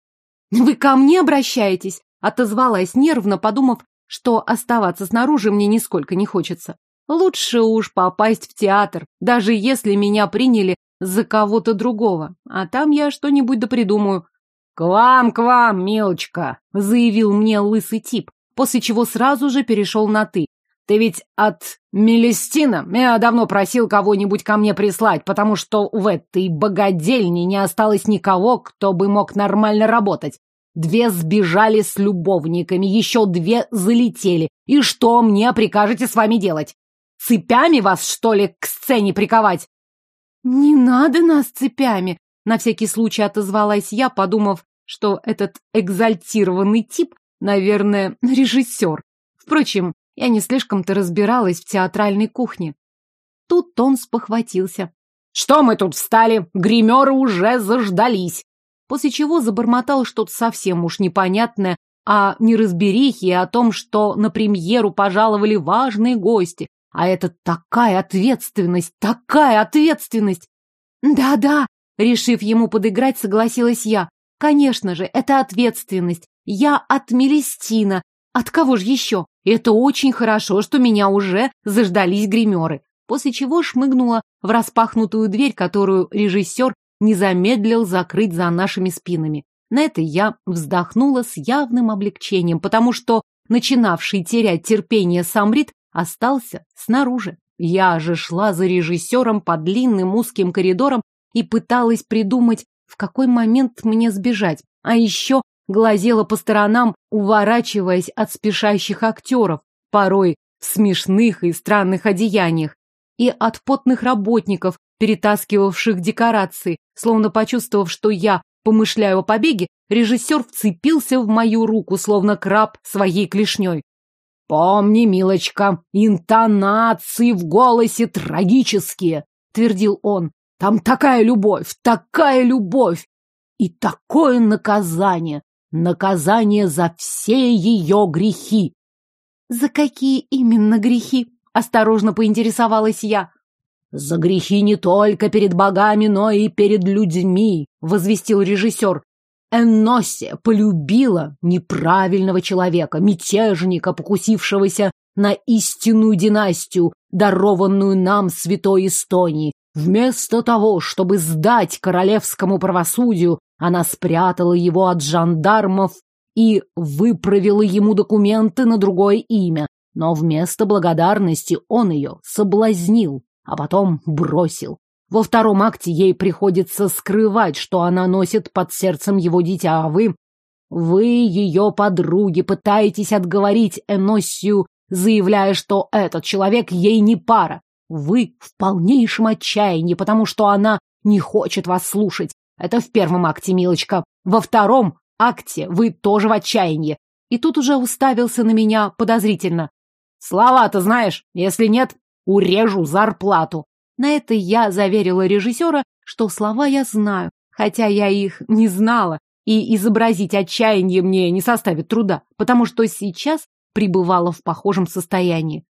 «Вы ко мне обращаетесь?» Отозвалась нервно, подумав, что оставаться снаружи мне нисколько не хочется. Лучше уж попасть в театр, даже если меня приняли за кого-то другого, а там я что-нибудь допридумаю. «К вам, к вам, милочка!» — заявил мне лысый тип, после чего сразу же перешел на «ты». «Ты ведь от Мелестина? Я давно просил кого-нибудь ко мне прислать, потому что в этой богадельне не осталось никого, кто бы мог нормально работать. Две сбежали с любовниками, еще две залетели. И что мне прикажете с вами делать? Цепями вас, что ли, к сцене приковать? Не надо нас цепями, на всякий случай отозвалась я, подумав, что этот экзальтированный тип, наверное, режиссер. Впрочем, я не слишком-то разбиралась в театральной кухне. Тут он спохватился. «Что мы тут встали? Гримеры уже заждались!» После чего забормотал что-то совсем уж непонятное о неразберихе и о том, что на премьеру пожаловали важные гости, а это такая ответственность, такая ответственность! Да-да, решив ему подыграть, согласилась я. Конечно же, это ответственность. Я от Мелестина. От кого же еще? Это очень хорошо, что меня уже заждались гримеры. После чего шмыгнула в распахнутую дверь, которую режиссер не замедлил закрыть за нашими спинами. На это я вздохнула с явным облегчением, потому что начинавший терять терпение Самрит остался снаружи. Я же шла за режиссером по длинным узким коридорам и пыталась придумать, в какой момент мне сбежать. А еще глазела по сторонам, уворачиваясь от спешащих актеров, порой в смешных и странных одеяниях, и от потных работников, перетаскивавших декорации, словно почувствовав, что я помышляю о побеге, режиссер вцепился в мою руку, словно краб своей клешней. «Помни, милочка, интонации в голосе трагические», — твердил он. «Там такая любовь, такая любовь и такое наказание, наказание за все ее грехи». «За какие именно грехи?» — осторожно поинтересовалась я. «За грехи не только перед богами, но и перед людьми», — возвестил режиссер. Энносе полюбила неправильного человека, мятежника, покусившегося на истинную династию, дарованную нам святой Эстонии. Вместо того, чтобы сдать королевскому правосудию, она спрятала его от жандармов и выправила ему документы на другое имя. Но вместо благодарности он ее соблазнил, а потом бросил. Во втором акте ей приходится скрывать, что она носит под сердцем его дитя, а вы... Вы, ее подруги, пытаетесь отговорить Эносию, заявляя, что этот человек ей не пара. Вы в полнейшем отчаянии, потому что она не хочет вас слушать. Это в первом акте, милочка. Во втором акте вы тоже в отчаянии. И тут уже уставился на меня подозрительно. Слова-то знаешь, если нет, урежу зарплату. На это я заверила режиссера, что слова я знаю, хотя я их не знала, и изобразить отчаяние мне не составит труда, потому что сейчас пребывала в похожем состоянии.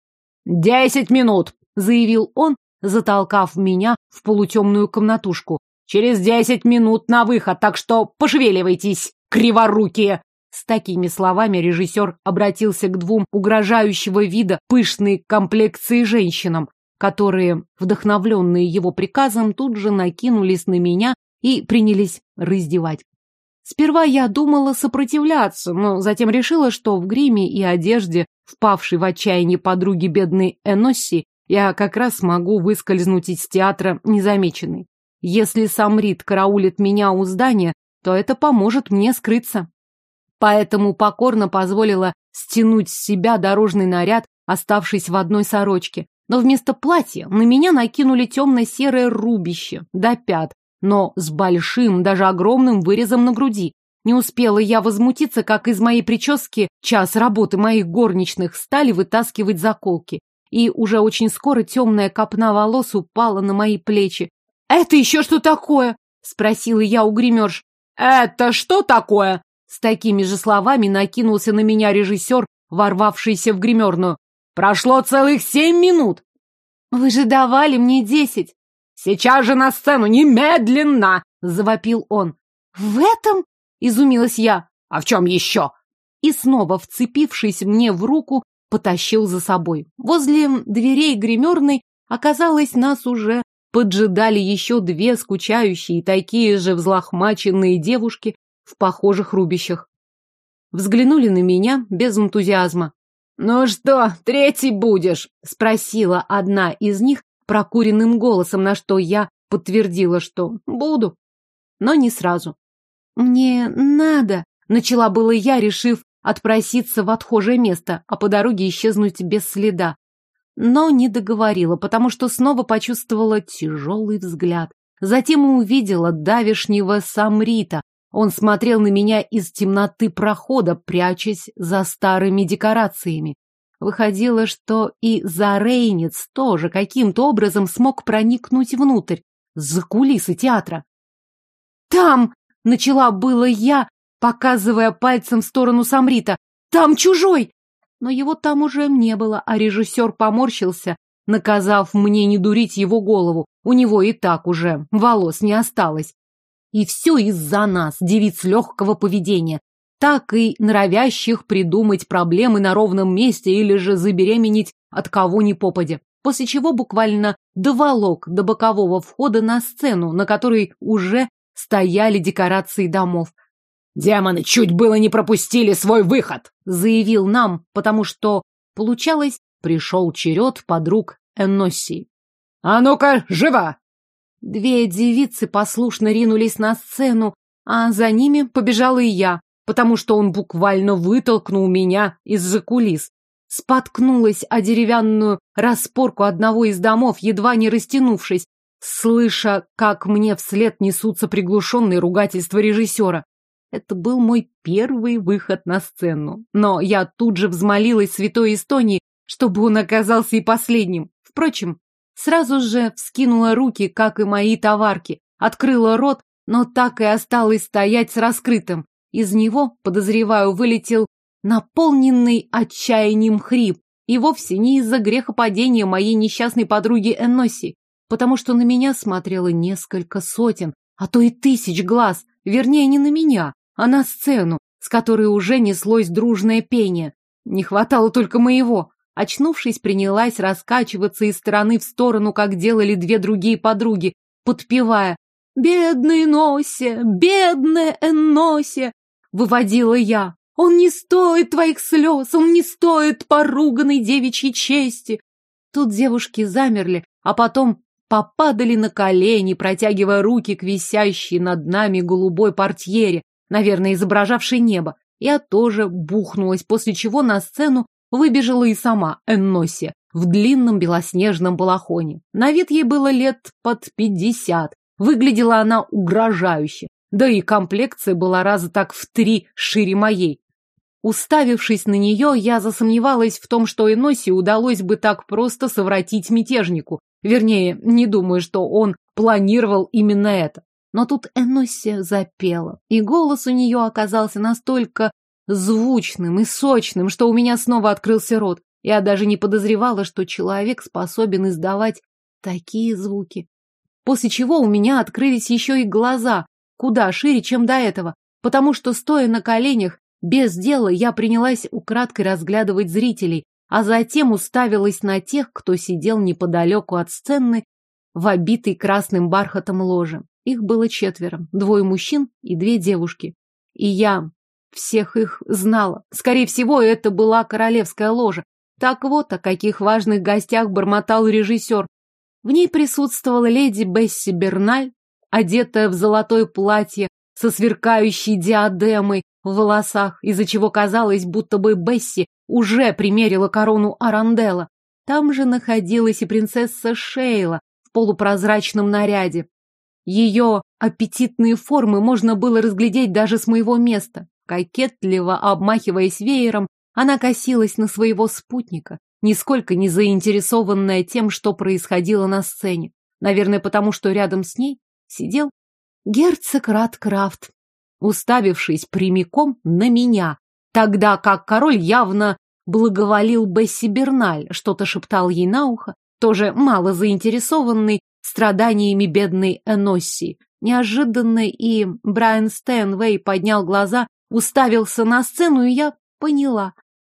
«Десять минут!» — заявил он, затолкав меня в полутемную комнатушку. «Через десять минут на выход, так что пошевеливайтесь, криворукие!» С такими словами режиссер обратился к двум угрожающего вида пышной комплекции женщинам, которые, вдохновленные его приказом, тут же накинулись на меня и принялись раздевать. Сперва я думала сопротивляться, но затем решила, что в гриме и одежде, впавшей в отчаяние подруги бедной Эносси, я как раз могу выскользнуть из театра незамеченной. Если Самрит караулит меня у здания, то это поможет мне скрыться. Поэтому покорно позволила стянуть с себя дорожный наряд, оставшись в одной сорочке, но вместо платья на меня накинули темно-серое рубище до пят, но с большим, даже огромным вырезом на груди. Не успела я возмутиться, как из моей прически час работы моих горничных стали вытаскивать заколки. И уже очень скоро темная копна волос упала на мои плечи. «Это еще что такое?» — спросила я у гримерш. «Это что такое?» С такими же словами накинулся на меня режиссер, ворвавшийся в гримерную. Прошло целых семь минут. Вы же давали мне десять. Сейчас же на сцену, немедленно! Завопил он. В этом? Изумилась я. А в чем еще? И снова, вцепившись мне в руку, потащил за собой. Возле дверей гримерной оказалось нас уже поджидали еще две скучающие, такие же взлохмаченные девушки в похожих рубищах. Взглянули на меня без энтузиазма. «Ну что, третий будешь?» — спросила одна из них прокуренным голосом, на что я подтвердила, что буду. Но не сразу. «Мне надо», — начала было я, решив отпроситься в отхожее место, а по дороге исчезнуть без следа. Но не договорила, потому что снова почувствовала тяжелый взгляд. Затем увидела давишнего Самрита, он смотрел на меня из темноты прохода, прячась за старыми декорациями. Выходило, что и Зарейнец тоже каким-то образом смог проникнуть внутрь, за кулисы театра. «Там!» — начала было я, показывая пальцем в сторону Самрита. «Там чужой!» Но его там уже не было, а режиссер поморщился, наказав мне не дурить его голову. У него и так уже волос не осталось. И все из-за нас, девиц легкого поведения. так и норовящих придумать проблемы на ровном месте или же забеременеть от кого ни попадя. После чего буквально доволок до бокового входа на сцену, на которой уже стояли декорации домов. «Демоны чуть было не пропустили свой выход!» заявил нам, потому что, получалось, пришел черед подруг Энносси. «А ну-ка, жива!» Две девицы послушно ринулись на сцену, а за ними побежала и я, потому что он буквально вытолкнул меня из-за кулис. Споткнулась о деревянную распорку одного из домов, едва не растянувшись, слыша, как мне вслед несутся приглушенные ругательства режиссера. Это был мой первый выход на сцену, но я тут же взмолилась святой Эстонии, чтобы он оказался и последним. Впрочем, сразу же вскинула руки, как и мои товарки, открыла рот, но так и осталась стоять с раскрытым. Из него, подозреваю, вылетел наполненный отчаянием хрип, и вовсе не из-за грехопадения моей несчастной подруги Энноси, потому что на меня смотрело несколько сотен, а то и тысяч глаз, вернее, не на меня, а на сцену, с которой уже неслось дружное пение. Не хватало только моего. Очнувшись, принялась раскачиваться из стороны в сторону, как делали две другие подруги, подпевая «Бедный Нося, бедная Эннося!» Выводила я. «Он не стоит твоих слез, он не стоит поруганной девичьей чести!» Тут девушки замерли, а потом попадали на колени, протягивая руки к висящей над нами голубой портьере, наверное, изображавшей небо. Я тоже бухнулась, после чего на сцену выбежала и сама Энноси в длинном белоснежном балахоне. На вид ей было лет под пятьдесят. Выглядела она угрожающе, да и комплекция была раза так в три шире моей. Уставившись на нее, я засомневалась в том, что Эноси удалось бы так просто совратить мятежнику. Вернее, не думаю, что он планировал именно это. Но тут Эноси запела, и голос у нее оказался настолько звучным и сочным, что у меня снова открылся рот. Я даже не подозревала, что человек способен издавать такие звуки. После чего у меня открылись еще и глаза, куда шире, чем до этого, потому что, стоя на коленях, без дела я принялась украдкой разглядывать зрителей, а затем уставилась на тех, кто сидел неподалеку от сцены в обитой красным бархатом ложе. Их было четверо, двое мужчин и две девушки. И я всех их знала. Скорее всего, это была королевская ложа. Так вот, о каких важных гостях бормотал режиссер. В ней присутствовала леди Бесси Берналь, одетая в золотое платье со сверкающей диадемой в волосах, из-за чего казалось, будто бы Бесси уже примерила корону Аранделла. Там же находилась и принцесса Шейла в полупрозрачном наряде. Ее аппетитные формы можно было разглядеть даже с моего места. Кокетливо обмахиваясь веером, она косилась на своего спутника, нисколько не заинтересованная тем, что происходило на сцене. Наверное, потому что рядом с ней сидел герцог Радкрафт, уставившись прямиком на меня, тогда как король явно благоволил Бесси Берналь, что-то шептал ей на ухо, тоже мало заинтересованный страданиями бедной Эносси. Неожиданно и Брайан Стэнвей поднял глаза уставился на сцену, и я поняла.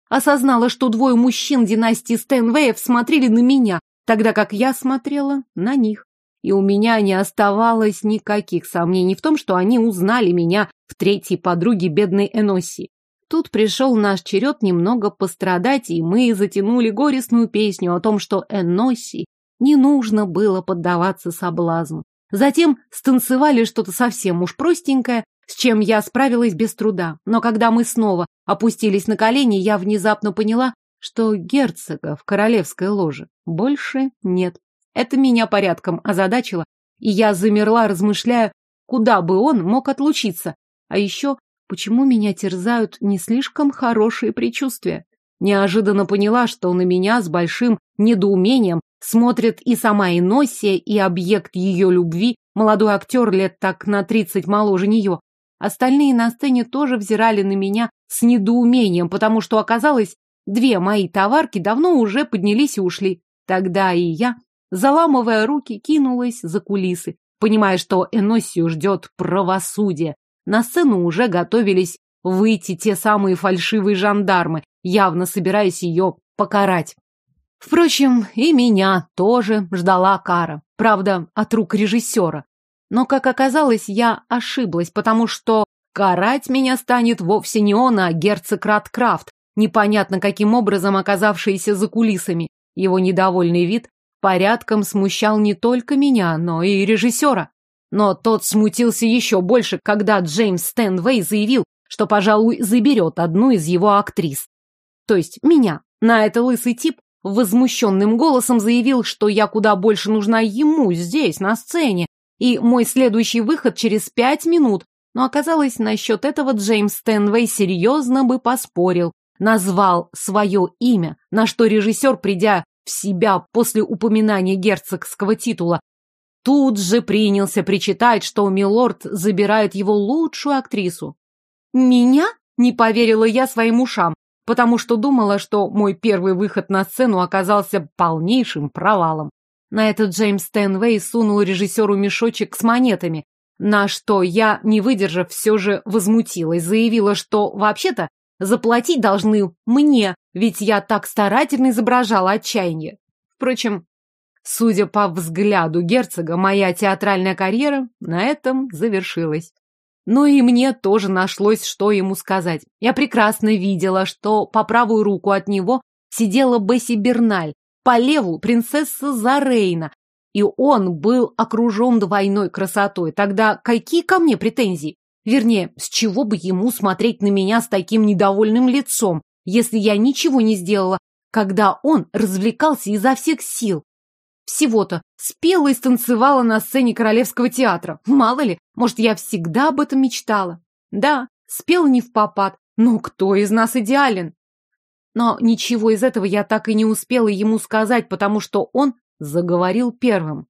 Осознала, что двое мужчин династии Стэнвеев смотрели на меня, тогда как я смотрела на них. И у меня не оставалось никаких сомнений в том, что они узнали меня в третьей подруге бедной Эноси. Тут пришел наш черед немного пострадать, и мы затянули горестную песню о том, что Эноси не нужно было поддаваться соблазну. Затем станцевали что-то совсем уж простенькое, с чем я справилась без труда. Но когда мы снова опустились на колени, я внезапно поняла, что герцога в королевской ложе больше нет. Это меня порядком озадачило, и я замерла, размышляя, куда бы он мог отлучиться. А еще, почему меня терзают не слишком хорошие предчувствия. Неожиданно поняла, что на меня с большим недоумением смотрят и сама Иносия, и объект ее любви, молодой актер лет так на тридцать моложе нее. Остальные на сцене тоже взирали на меня с недоумением, потому что оказалось, две мои товарки давно уже поднялись и ушли. Тогда и я, заламывая руки, кинулась за кулисы, понимая, что Эносию ждет правосудие. На сцену уже готовились выйти те самые фальшивые жандармы, явно собираясь ее покарать. Впрочем, и меня тоже ждала кара. Правда, от рук режиссера. Но, как оказалось, я ошиблась, потому что карать меня станет вовсе не он, а герцог Раткрафт, непонятно каким образом оказавшийся за кулисами. Его недовольный вид порядком смущал не только меня, но и режиссера. Но тот смутился еще больше, когда Джеймс Стэнвей заявил, что, пожалуй, заберет одну из его актрис. То есть меня. На это лысый тип возмущенным голосом заявил, что я куда больше нужна ему здесь, на сцене, и мой следующий выход через пять минут. Но оказалось, насчет этого Джеймс Стэнвей серьезно бы поспорил, назвал свое имя, на что режиссер, придя в себя после упоминания герцогского титула, тут же принялся причитать, что Милорд забирает его лучшую актрису. «Меня?» — не поверила я своим ушам, потому что думала, что мой первый выход на сцену оказался полнейшим провалом. На это Джеймс Стэнвей сунул режиссеру мешочек с монетами, на что я, не выдержав, все же возмутилась, заявила, что вообще-то Заплатить должны мне, ведь я так старательно изображала отчаяние. Впрочем, судя по взгляду герцога, моя театральная карьера на этом завершилась. Но и мне тоже нашлось, что ему сказать. Я прекрасно видела, что по правую руку от него сидела Бесси Берналь, по левую принцесса Зарейна, и он был окружен двойной красотой. Тогда какие ко мне претензии? Вернее, с чего бы ему смотреть на меня с таким недовольным лицом, если я ничего не сделала, когда он развлекался изо всех сил? Всего-то спела и станцевала на сцене Королевского театра. Мало ли, может, я всегда об этом мечтала. Да, спела не в попад, но кто из нас идеален? Но ничего из этого я так и не успела ему сказать, потому что он заговорил первым.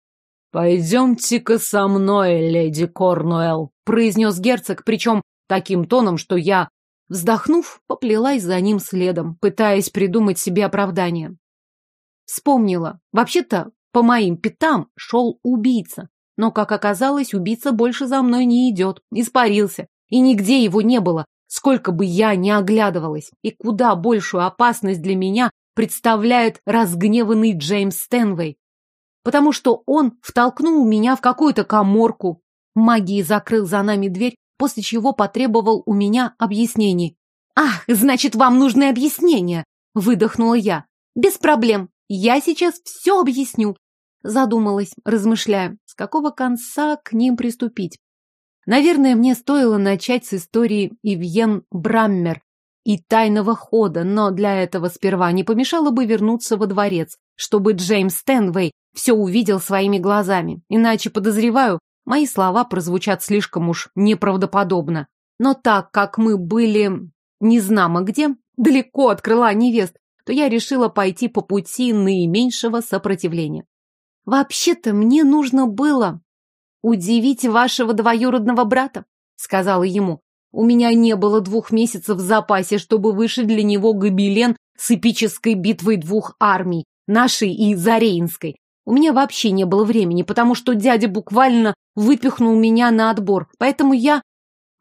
«Пойдемте-ка со мной, леди Корнуэлл», — произнес герцог, причем таким тоном, что я, вздохнув, поплелась за ним следом, пытаясь придумать себе оправдание. Вспомнила. Вообще-то, по моим пятам шел убийца. Но, как оказалось, убийца больше за мной не идет. Испарился. И нигде его не было, сколько бы я ни оглядывалась. И куда большую опасность для меня представляет разгневанный Джеймс Стэнвей потому что он втолкнул меня в какую-то коморку. Магией закрыл за нами дверь, после чего потребовал у меня объяснений. «Ах, значит, вам нужны объяснения!» — выдохнула я. «Без проблем, я сейчас все объясню». Задумалась, размышляя, с какого конца к ним приступить. Наверное, мне стоило начать с истории Ивьен Браммер и тайного хода, но для этого сперва не помешало бы вернуться во дворец, чтобы Джеймс Стэнвей все увидел своими глазами. Иначе, подозреваю, мои слова прозвучат слишком уж неправдоподобно. Но так как мы были незнамо где, далеко от крыла невест, то я решила пойти по пути наименьшего сопротивления. «Вообще-то мне нужно было удивить вашего двоюродного брата», сказала ему. У меня не было двух месяцев в запасе, чтобы вышить для него гобелен с эпической битвой двух армий, нашей и Зарейнской. У меня вообще не было времени, потому что дядя буквально выпихнул меня на отбор, поэтому я...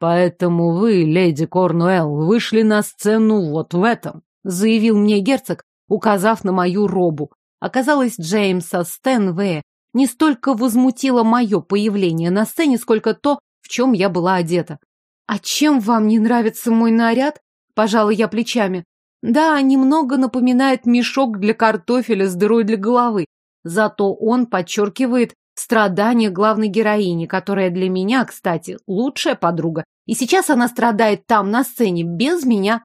Поэтому вы, леди Корнуэлл, вышли на сцену вот в этом, заявил мне герцог, указав на мою робу. Оказалось, Джеймса Стэнвея не столько возмутило мое появление на сцене, сколько то, в чем я была одета. «А чем вам не нравится мой наряд?» Пожала я плечами. «Да, немного напоминает мешок для картофеля с дырой для головы, Зато он подчеркивает страдания главной героини, которая для меня, кстати, лучшая подруга. И сейчас она страдает там, на сцене, без меня.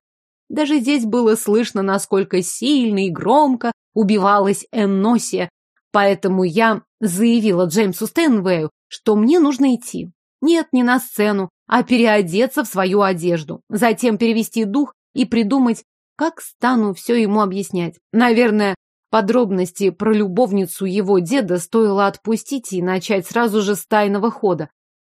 Даже здесь было слышно, насколько сильно и громко убивалась Энносия. Поэтому я заявила Джеймсу Стэнвею, что мне нужно идти. Нет, не на сцену, а переодеться в свою одежду. Затем перевести дух и придумать, как стану все ему объяснять. Наверное, Подробности про любовницу его деда стоило отпустить и начать сразу же с тайного хода.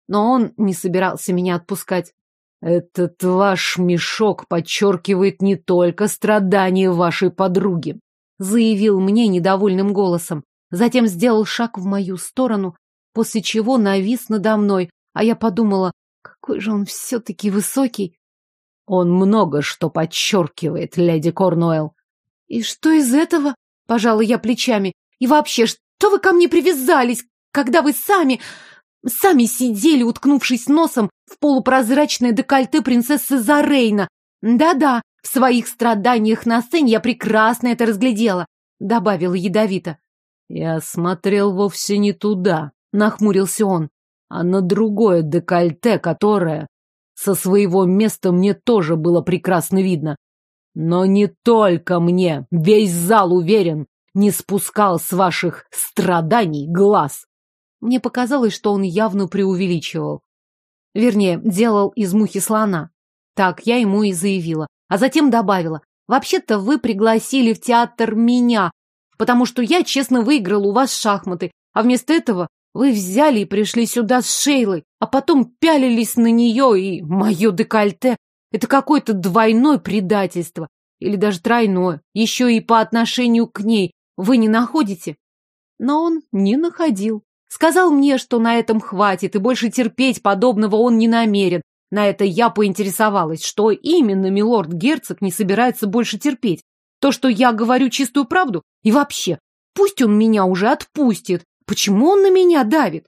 Но он не собирался меня отпускать. «Этот ваш мешок подчеркивает не только страдания вашей подруги», заявил мне недовольным голосом. Затем сделал шаг в мою сторону, после чего навис надо мной, а я подумала, какой же он все-таки высокий. Он много что подчеркивает, леди Корнуэлл. И что из этого? Пожала я плечами. И вообще, что вы ко мне привязались, когда вы сами... Сами сидели, уткнувшись носом в полупрозрачное декольте принцессы Зарейна. Да-да, в своих страданиях на сцене я прекрасно это разглядела, добавила ядовито. Я смотрел вовсе не туда, нахмурился он, а на другое декольте, которое со своего места мне тоже было прекрасно видно. Но не только мне, весь зал уверен, не спускал с ваших страданий глаз. Мне показалось, что он явно преувеличивал. Вернее, делал из мухи слона. Так я ему и заявила. А затем добавила. Вообще-то вы пригласили в театр меня, потому что я честно выиграла у вас шахматы, а вместо этого вы взяли и пришли сюда с Шейлой, а потом пялились на нее и мое декольте. Это какое-то двойное предательство. Или даже тройное. Еще и по отношению к ней. Вы не находите? Но он не находил. Сказал мне, что на этом хватит, и больше терпеть подобного он не намерен. На это я поинтересовалась, что именно милорд-герцог не собирается больше терпеть. То, что я говорю чистую правду? И вообще, пусть он меня уже отпустит. Почему он на меня давит?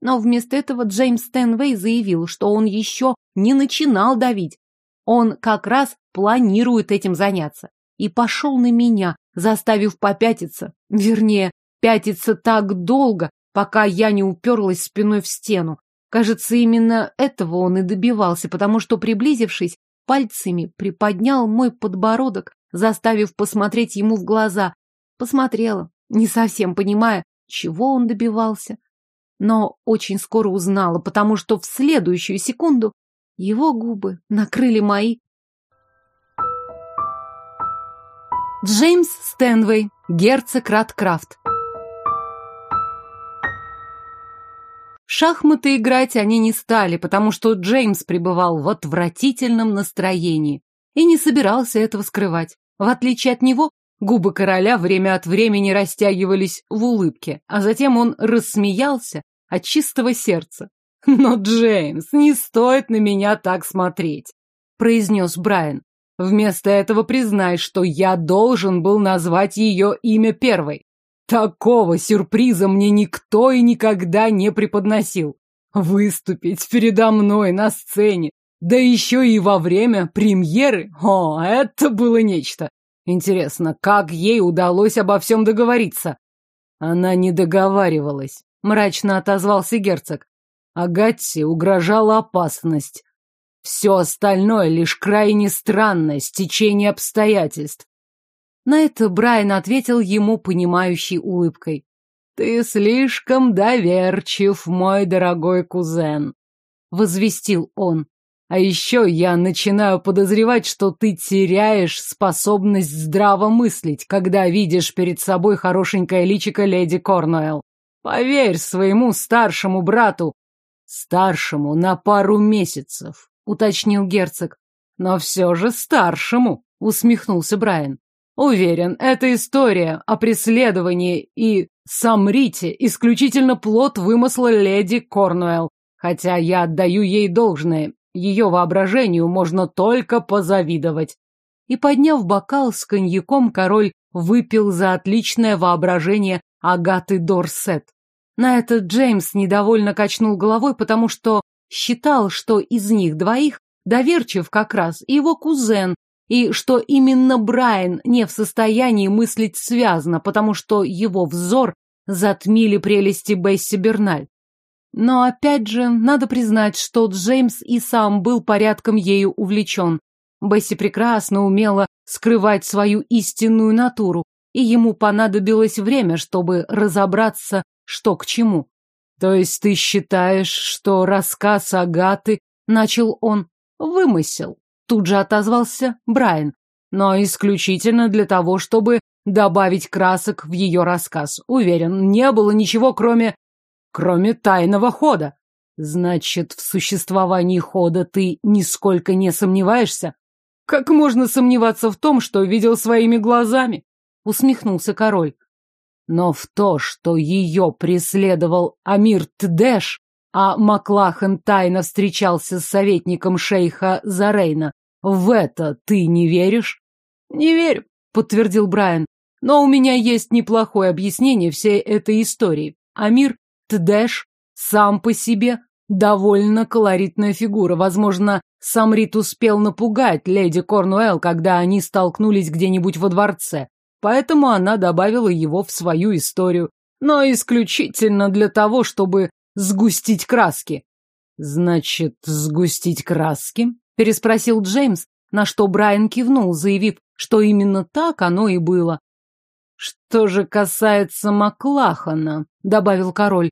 Но вместо этого Джеймс Стэнвей заявил, что он еще не начинал давить. Он как раз планирует этим заняться. И пошел на меня, заставив попятиться. Вернее, пятиться так долго, пока я не уперлась спиной в стену. Кажется, именно этого он и добивался, потому что, приблизившись, пальцами приподнял мой подбородок, заставив посмотреть ему в глаза. Посмотрела, не совсем понимая, чего он добивался. Но очень скоро узнала, потому что в следующую секунду его губы накрыли мои. Джеймс Стэнвей, герцог Раткрафт. Шахматы играть они не стали, потому что Джеймс пребывал в отвратительном настроении и не собирался этого скрывать. В отличие от него, губы короля время от времени растягивались в улыбке, а затем он рассмеялся от чистого сердца. «Но, Джеймс, не стоит на меня так смотреть», — произнес Брайан. «Вместо этого признай, что я должен был назвать ее имя первой. Такого сюрприза мне никто и никогда не преподносил. Выступить передо мной на сцене, да еще и во время премьеры, о, это было нечто. Интересно, как ей удалось обо всем договориться? Она не договаривалась, мрачно отозвался герцог. Агатте угрожала опасность. Все остальное лишь крайне странное стечение обстоятельств. На это Брайан ответил ему понимающей улыбкой. «Ты слишком доверчив, мой дорогой кузен», — возвестил он. «А еще я начинаю подозревать, что ты теряешь способность здраво мыслить, когда видишь перед собой хорошенькое личико леди Корнуэлл. Поверь своему старшему брату, старшему на пару месяцев», — уточнил герцог. «Но все же старшему», — усмехнулся Брайан. Уверен, эта история о преследовании и Самрите исключительно плод вымысла леди Корнуэлл, хотя я отдаю ей должное. Ее воображению можно только позавидовать. И, подняв бокал с коньяком, король выпил за отличное воображение Агаты Дорсет. На это Джеймс недовольно качнул головой, потому что считал, что из них двоих доверчив как раз его кузен, и что именно Брайан не в состоянии мыслить связно, потому что его взор затмили прелести Бесси Берналь. Но опять же, надо признать, что Джеймс и сам был порядком ею увлечен. Бесси прекрасно умела скрывать свою истинную натуру, и ему понадобилось время, чтобы разобраться, что к чему. То есть ты считаешь, что рассказ Агаты, начал он, вымысел? Тут же отозвался Брайан. Но исключительно для того, чтобы добавить красок в ее рассказ. Уверен, не было ничего, кроме... кроме тайного хода. Значит, в существовании хода ты нисколько не сомневаешься? Как можно сомневаться в том, что видел своими глазами? Усмехнулся король. Но в то, что ее преследовал Амир Тдэш, а Маклахан тайно встречался с советником шейха Зарейна, В это ты не веришь? Не верю, подтвердил Брайан. Но у меня есть неплохое объяснение всей этой истории. Амир Тдэш сам по себе довольно колоритная фигура. Возможно, Самрит успел напугать леди Корнуэлл, когда они столкнулись где-нибудь во дворце. Поэтому она добавила его в свою историю. Но исключительно для того, чтобы сгустить краски. Значит, сгустить краски? Переспросил Джеймс, на что Брайан кивнул, заявив, что именно так оно и было. Что же касается Маклахана, добавил король,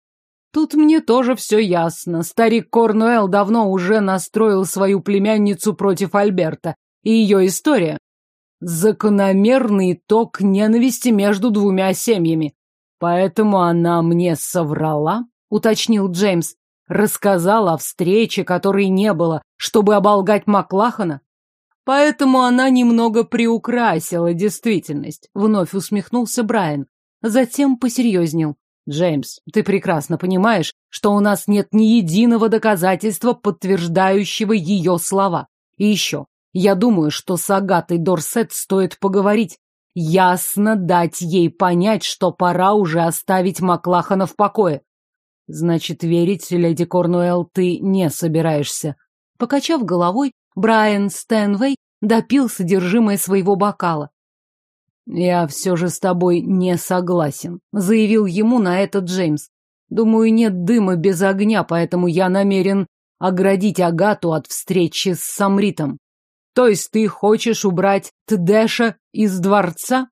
тут мне тоже все ясно. Старик Корнуэлл давно уже настроил свою племянницу против Альберта, и ее история — закономерный итог ненависти между двумя семьями. Поэтому она мне соврала, уточнил Джеймс, рассказала о встрече, которой не было, чтобы оболгать Маклахана. Поэтому она немного приукрасила действительность, вновь усмехнулся Брайан. Затем посерьезнел. Джеймс, ты прекрасно понимаешь, что у нас нет ни единого доказательства, подтверждающего ее слова. И еще, я думаю, что с Агатой Дорсет стоит поговорить. Ясно дать ей понять, что пора уже оставить Маклахана в покое. Значит, верить, леди Корнуэлл, ты не собираешься. Покачав головой, Брайан Стэнвей допил содержимое своего бокала. «Я все же с тобой не согласен», — заявил ему на это Джеймс. «Думаю, нет дыма без огня, поэтому я намерен оградить Агату от встречи с Самритом. То есть ты хочешь убрать Тдэша из дворца?»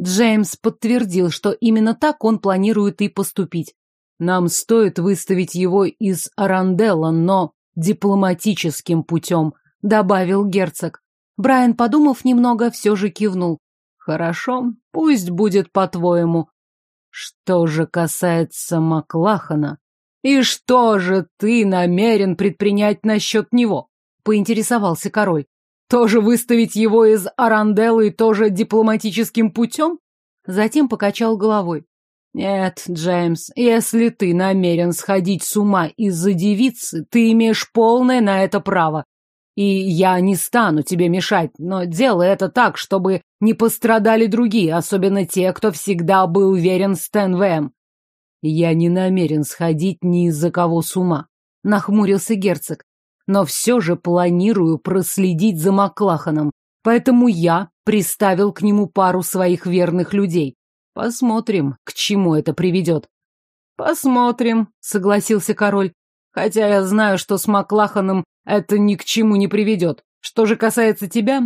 Джеймс подтвердил, что именно так он планирует и поступить. Нам стоит выставить его из Аранделла, но дипломатическим путем, добавил герцог. Брайан, подумав немного, все же кивнул. Хорошо, пусть будет по-твоему. Что же касается Маклахана, и что же ты намерен предпринять насчет него? Поинтересовался король. Тоже выставить его из Аранделлы тоже дипломатическим путем? Затем покачал головой. Нет, Джеймс, если ты намерен сходить с ума из-за девицы, ты имеешь полное на это право. И я не стану тебе мешать, но делай это так, чтобы не пострадали другие, особенно те, кто всегда был верен Стэн Я не намерен сходить ни из-за кого с ума, нахмурился герцог. Но все же планирую проследить за Маклаханом, поэтому я приставил к нему пару своих верных людей. Посмотрим, к чему это приведет. Посмотрим, согласился король. Хотя я знаю, что с Маклаханом это ни к чему не приведет. Что же касается тебя,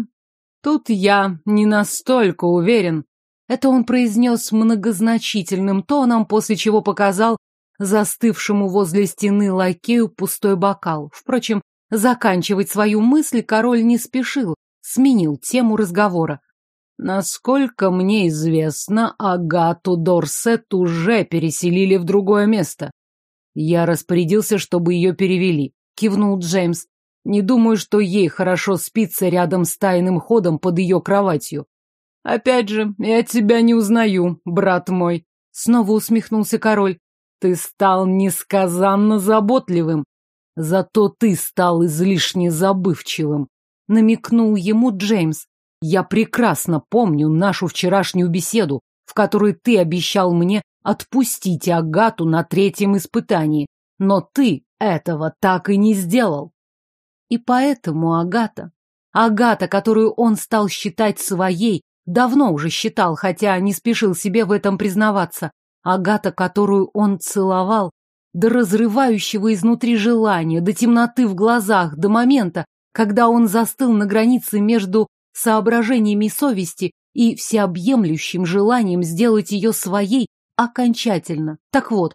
тут я не настолько уверен. Это он произнес многозначительным тоном, после чего показал застывшему возле стены лакею пустой бокал. Впрочем, заканчивать свою мысль король не спешил, сменил тему разговора. Насколько мне известно, Агату Дорсет уже переселили в другое место. Я распорядился, чтобы ее перевели, кивнул Джеймс. Не думаю, что ей хорошо спится рядом с тайным ходом под ее кроватью. Опять же, я тебя не узнаю, брат мой. Снова усмехнулся король. Ты стал несказанно заботливым. Зато ты стал излишне забывчивым. Намекнул ему Джеймс. Я прекрасно помню нашу вчерашнюю беседу, в которой ты обещал мне отпустить Агату на третьем испытании, но ты этого так и не сделал. И поэтому Агата, Агата, которую он стал считать своей, давно уже считал, хотя не спешил себе в этом признаваться, Агата, которую он целовал, до разрывающего изнутри желания, до темноты в глазах, до момента, когда он застыл на границе между соображениями совести и всеобъемлющим желанием сделать ее своей окончательно. Так вот,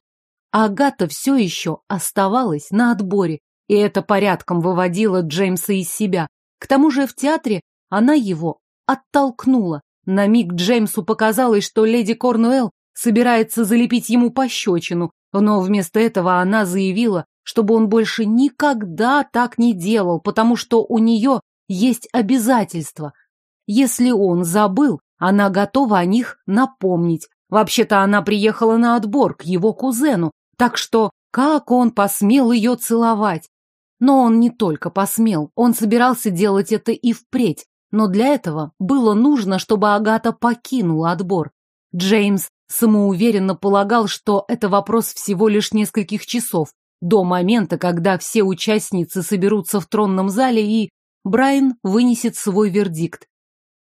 Агата все еще оставалась на отборе, и это порядком выводило Джеймса из себя. К тому же в театре она его оттолкнула. На миг Джеймсу показалось, что леди Корнуэлл собирается залепить ему пощечину, но вместо этого она заявила, чтобы он больше никогда так не делал, потому что у нее есть обязательства. Если он забыл, она готова о них напомнить. Вообще-то она приехала на отбор к его кузену, так что как он посмел ее целовать? Но он не только посмел, он собирался делать это и впредь. Но для этого было нужно, чтобы Агата покинула отбор. Джеймс самоуверенно полагал, что это вопрос всего лишь нескольких часов, до момента, когда все участницы соберутся в тронном зале и Брайан вынесет свой вердикт.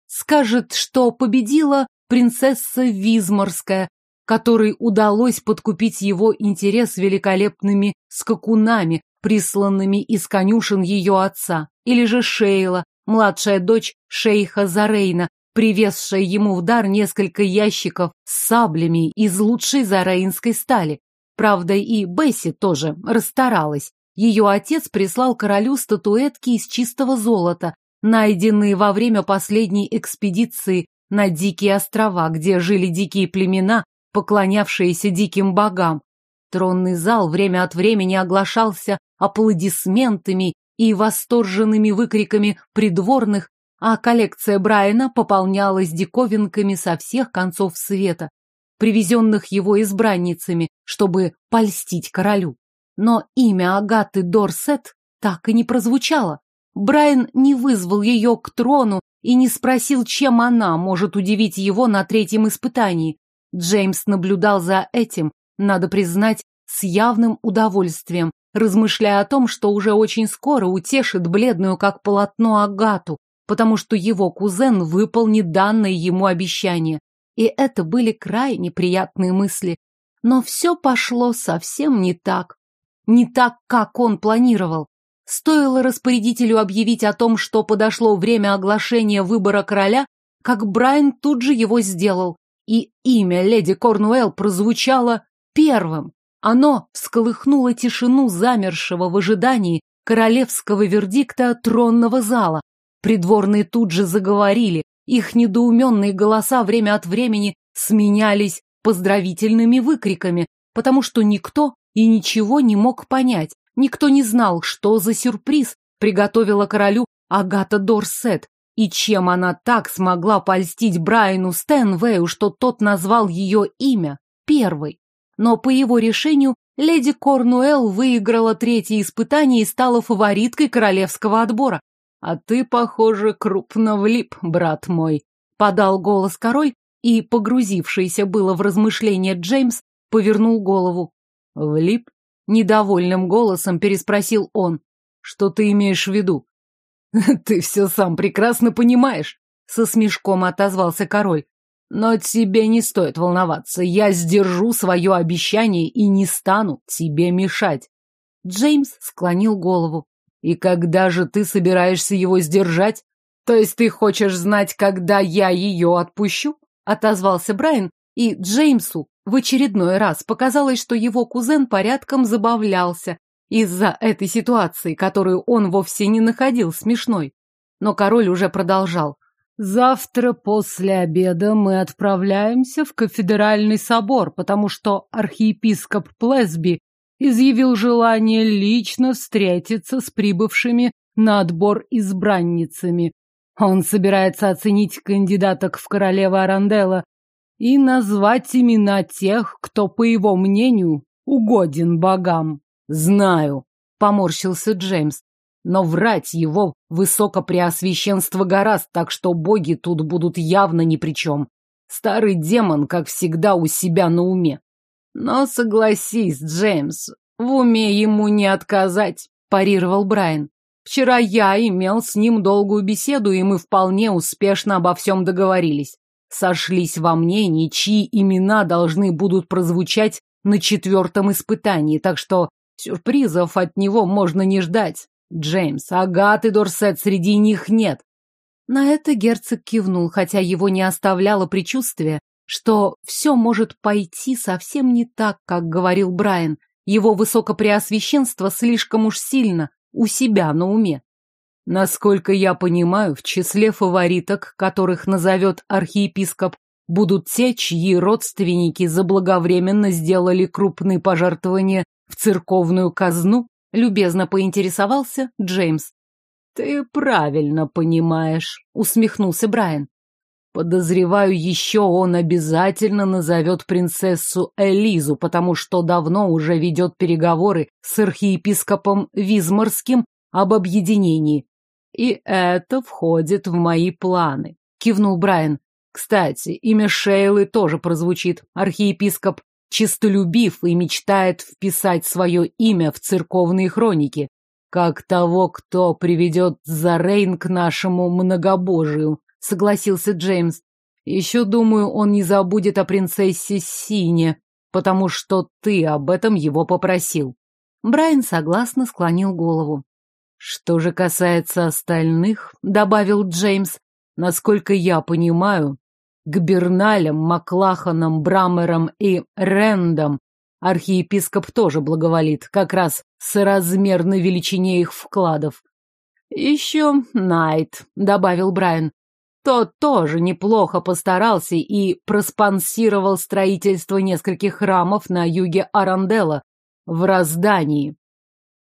Скажет, что победила принцесса Визморская, которой удалось подкупить его интерес великолепными скакунами, присланными из конюшен ее отца, или же Шейла, младшая дочь шейха Зарейна, привезшая ему в дар несколько ящиков с саблями из лучшей зарейнской стали. Правда, и Бесси тоже расстаралась. Ее отец прислал королю статуэтки из чистого золота, найденные во время последней экспедиции на Дикие острова, где жили дикие племена, поклонявшиеся диким богам. Тронный зал время от времени оглашался аплодисментами и восторженными выкриками придворных, а коллекция Брайана пополнялась диковинками со всех концов света, привезенных его избранницами, чтобы польстить королю. Но имя Агаты Дорсет так и не прозвучало. Брайан не вызвал ее к трону и не спросил, чем она может удивить его на третьем испытании. Джеймс наблюдал за этим, надо признать, с явным удовольствием, размышляя о том, что уже очень скоро утешит бледную, как полотно, Агату, потому что его кузен выполнит данное ему обещание. И это были крайне приятные мысли. Но все пошло совсем не так. Не так, как он планировал. Стоило распорядителю объявить о том, что подошло время оглашения выбора короля, как Брайан тут же его сделал, и имя леди Корнуэлл прозвучало первым. Оно всколыхнуло тишину замершего в ожидании королевского вердикта тронного зала. Придворные тут же заговорили, их недоуменные голоса время от времени сменялись поздравительными выкриками, потому что никто и ничего не мог понять. Никто не знал, что за сюрприз приготовила королю Агата Дорсет, и чем она так смогла польстить Брайану Стэнвею, что тот назвал ее имя первой. Но по его решению леди Корнуэлл выиграла третье испытание и стала фавориткой королевского отбора. «А ты, похоже, крупно влип, брат мой», — подал голос король, и, погрузившийся было в размышления Джеймс, повернул голову. «Влип?» — недовольным голосом переспросил он. «Что ты имеешь в виду?» «Ты все сам прекрасно понимаешь», — со смешком отозвался король. «Но тебе не стоит волноваться. Я сдержу свое обещание и не стану тебе мешать». Джеймс склонил голову. «И когда же ты собираешься его сдержать? То есть ты хочешь знать, когда я ее отпущу?» Отозвался Брайан, и Джеймсу в очередной раз показалось, что его кузен порядком забавлялся из-за этой ситуации, которую он вовсе не находил смешной. Но король уже продолжал. «Завтра после обеда мы отправляемся в кафедральный собор, потому что архиепископ Плесби изъявил желание лично встретиться с прибывшими на отбор избранницами. Он собирается оценить кандидаток в королевы Аранделла и назвать имена тех, кто, по его мнению, угоден богам. Знаю, поморщился Джеймс, но врать его высокопреосвященство гораст, так что боги тут будут явно ни при чем. Старый демон, как всегда, у себя на уме. Но согласись, Джеймс, в уме ему не отказать, парировал Брайан. Вчера я имел с ним долгую беседу, и мы вполне успешно обо всем договорились сошлись во мнении, чьи имена должны будут прозвучать на четвертом испытании, так что сюрпризов от него можно не ждать. Джеймс, Агат и Дорсет среди них нет. На это герцог кивнул, хотя его не оставляло предчувствие, что все может пойти совсем не так, как говорил Брайан. Его высокопреосвященство слишком уж сильно у себя на уме. Насколько я понимаю, в числе фавориток, которых назовет архиепископ, будут те, чьи родственники заблаговременно сделали крупные пожертвования в церковную казну, любезно поинтересовался Джеймс. Ты правильно понимаешь, усмехнулся Брайан. Подозреваю, еще он обязательно назовет принцессу Элизу, потому что давно уже ведет переговоры с архиепископом Визморским об объединении. И это входит в мои планы, кивнул Брайан. Кстати, имя Шейлы тоже прозвучит. Архиепископ чистолюбив и мечтает вписать свое имя в церковные хроники, как того, кто приведет Зарейн к нашему многобожию согласился Джеймс. Еще, думаю, он не забудет о принцессе Сине, потому что ты об этом его попросил. Брайан согласно склонил голову. Что же касается остальных, добавил Джеймс, насколько я понимаю, к Берналям, Маклаханам, Брамерам и Рендам архиепископ тоже благоволит, как раз соразмерно величине их вкладов. Еще Найт, добавил Брайан. Тот тоже неплохо постарался и проспонсировал строительство нескольких храмов на юге Аранделла, в Раздании.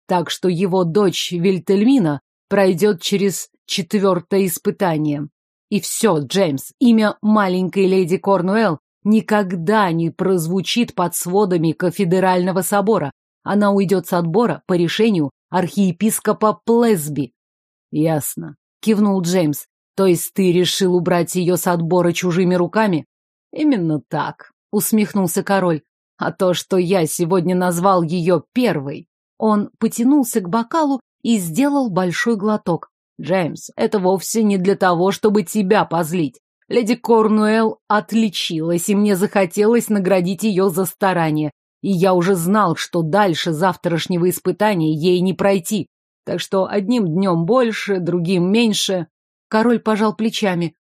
Так что его дочь Вильтельмина пройдет через четвертое испытание. И все, Джеймс, имя маленькой леди Корнуэлл никогда не прозвучит под сводами кафедрального собора. Она уйдет с отбора по решению архиепископа Плесби. Ясно, кивнул Джеймс. То есть ты решил убрать ее с отбора чужими руками? Именно так, усмехнулся король. А то, что я сегодня назвал ее первой. Он потянулся к бокалу и сделал большой глоток. Джеймс, это вовсе не для того, чтобы тебя позлить. Леди Корнуэлл отличилась, и мне захотелось наградить ее за старание. И я уже знал, что дальше завтрашнего испытания ей не пройти. Так что одним днем больше, другим меньше. Король пожал плечами.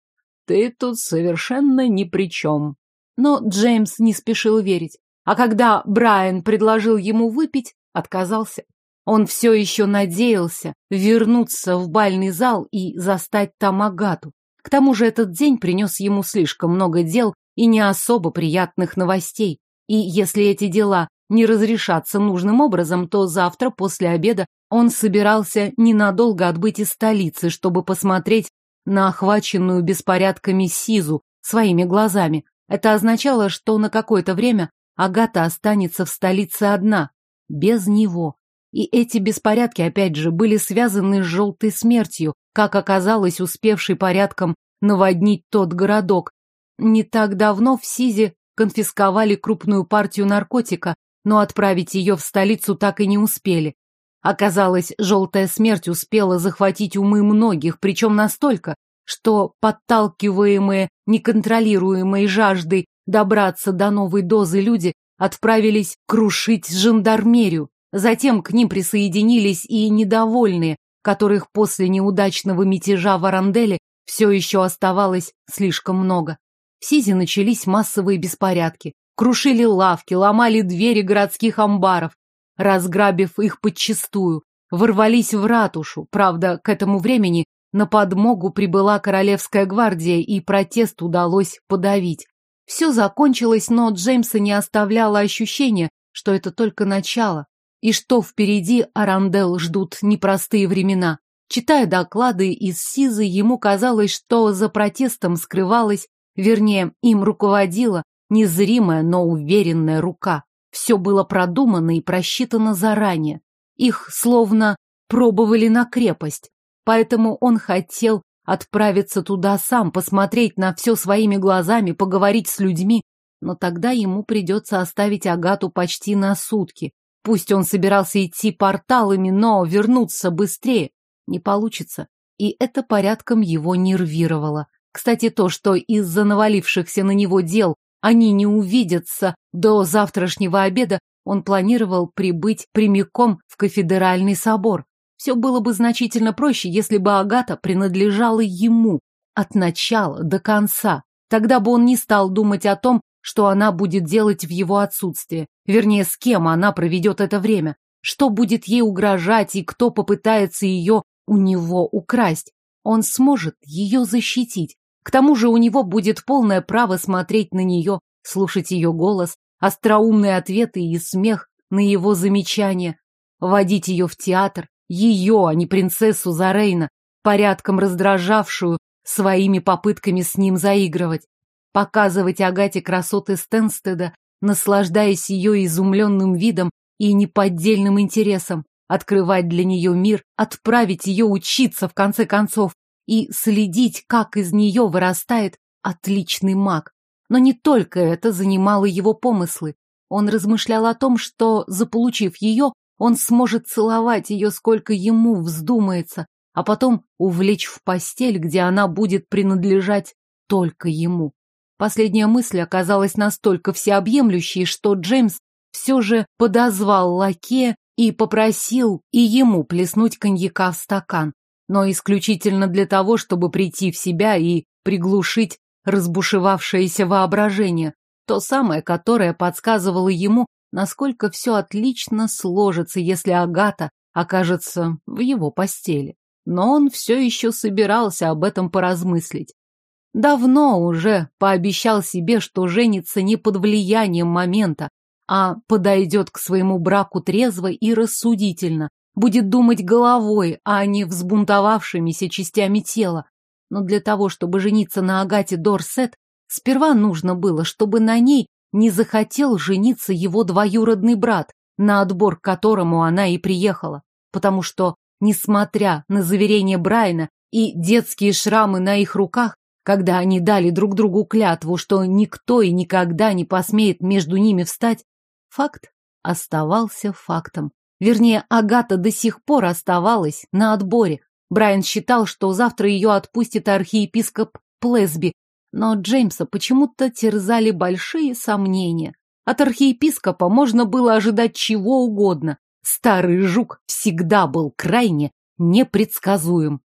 Ты тут совершенно ни при чем. Но Джеймс не спешил верить. А когда Брайан предложил ему выпить, отказался. Он все еще надеялся вернуться в бальный зал и застать там Агату. К тому же этот день принес ему слишком много дел и не особо приятных новостей. И если эти дела не разрешатся нужным образом, то завтра после обеда он собирался ненадолго отбыть из столицы, чтобы посмотреть на охваченную беспорядками Сизу своими глазами. Это означало, что на какое-то время Агата останется в столице одна, без него. И эти беспорядки, опять же, были связаны с желтой смертью, как оказалось, успевшей порядком наводнить тот городок. Не так давно в Сизе конфисковали крупную партию наркотика, но отправить ее в столицу так и не успели. Оказалось, желтая смерть успела захватить умы многих, причем настолько, что подталкиваемые неконтролируемой жаждой добраться до новой дозы люди отправились крушить жандармерию. Затем к ним присоединились и недовольные, которых после неудачного мятежа в Аранделе все еще оставалось слишком много. В Сизе начались массовые беспорядки. Крушили лавки, ломали двери городских амбаров, разграбив их подчистую, ворвались в ратушу. Правда, к этому времени на подмогу прибыла королевская гвардия, и протест удалось подавить. Все закончилось, но Джеймса не оставляло ощущения, что это только начало, и что впереди Арандел ждут непростые времена. Читая доклады из СИЗы, ему казалось, что за протестом скрывалась, вернее, им руководила незримая, но уверенная рука. Все было продумано и просчитано заранее. Их словно пробовали на крепость. Поэтому он хотел отправиться туда сам, посмотреть на все своими глазами, поговорить с людьми. Но тогда ему придется оставить Агату почти на сутки. Пусть он собирался идти порталами, но вернуться быстрее не получится. И это порядком его нервировало. Кстати, то, что из-за навалившихся на него дел они не увидятся до завтрашнего обеда, он планировал прибыть прямиком в кафедральный собор. Все было бы значительно проще, если бы Агата принадлежала ему от начала до конца. Тогда бы он не стал думать о том, что она будет делать в его отсутствие. Вернее, с кем она проведет это время. Что будет ей угрожать и кто попытается ее у него украсть. Он сможет ее защитить. К тому же у него будет полное право смотреть на нее, слушать ее голос, остроумные ответы и смех на его замечания, водить ее в театр, ее, а не принцессу Зарейна, порядком раздражавшую своими попытками с ним заигрывать. Показывать Агате красоты Стенстеда, наслаждаясь ее изумленным видом и неподдельным интересом, открывать для нее мир, отправить ее учиться в конце концов и следить, как из нее вырастает отличный маг. Но не только это занимало его помыслы. Он размышлял о том, что, заполучив ее, он сможет целовать ее, сколько ему вздумается, а потом увлечь в постель, где она будет принадлежать только ему. Последняя мысль оказалась настолько всеобъемлющей, что Джеймс все же подозвал лакея и попросил и ему плеснуть коньяка в стакан, но исключительно для того, чтобы прийти в себя и приглушить разбушевавшееся воображение, то самое, которое подсказывало ему, насколько все отлично сложится, если Агата окажется в его постели. Но он все еще собирался об этом поразмыслить. Давно уже пообещал себе, что женится не под влиянием момента, а подойдет к своему браку трезво и рассудительно, будет думать головой, а не взбунтовавшимися частями тела. Но для того, чтобы жениться на Агате Дорсет, сперва нужно было, чтобы на ней не захотел жениться его двоюродный брат, на отбор к которому она и приехала. Потому что, несмотря на заверения Брайана и детские шрамы на их руках, когда они дали друг другу клятву, что никто и никогда не посмеет между ними встать, факт оставался фактом. Вернее, Агата до сих пор оставалась на отборе, Брайан считал, что завтра ее отпустит архиепископ Плесби, но Джеймса почему-то терзали большие сомнения. От архиепископа можно было ожидать чего угодно. Старый жук всегда был крайне непредсказуем.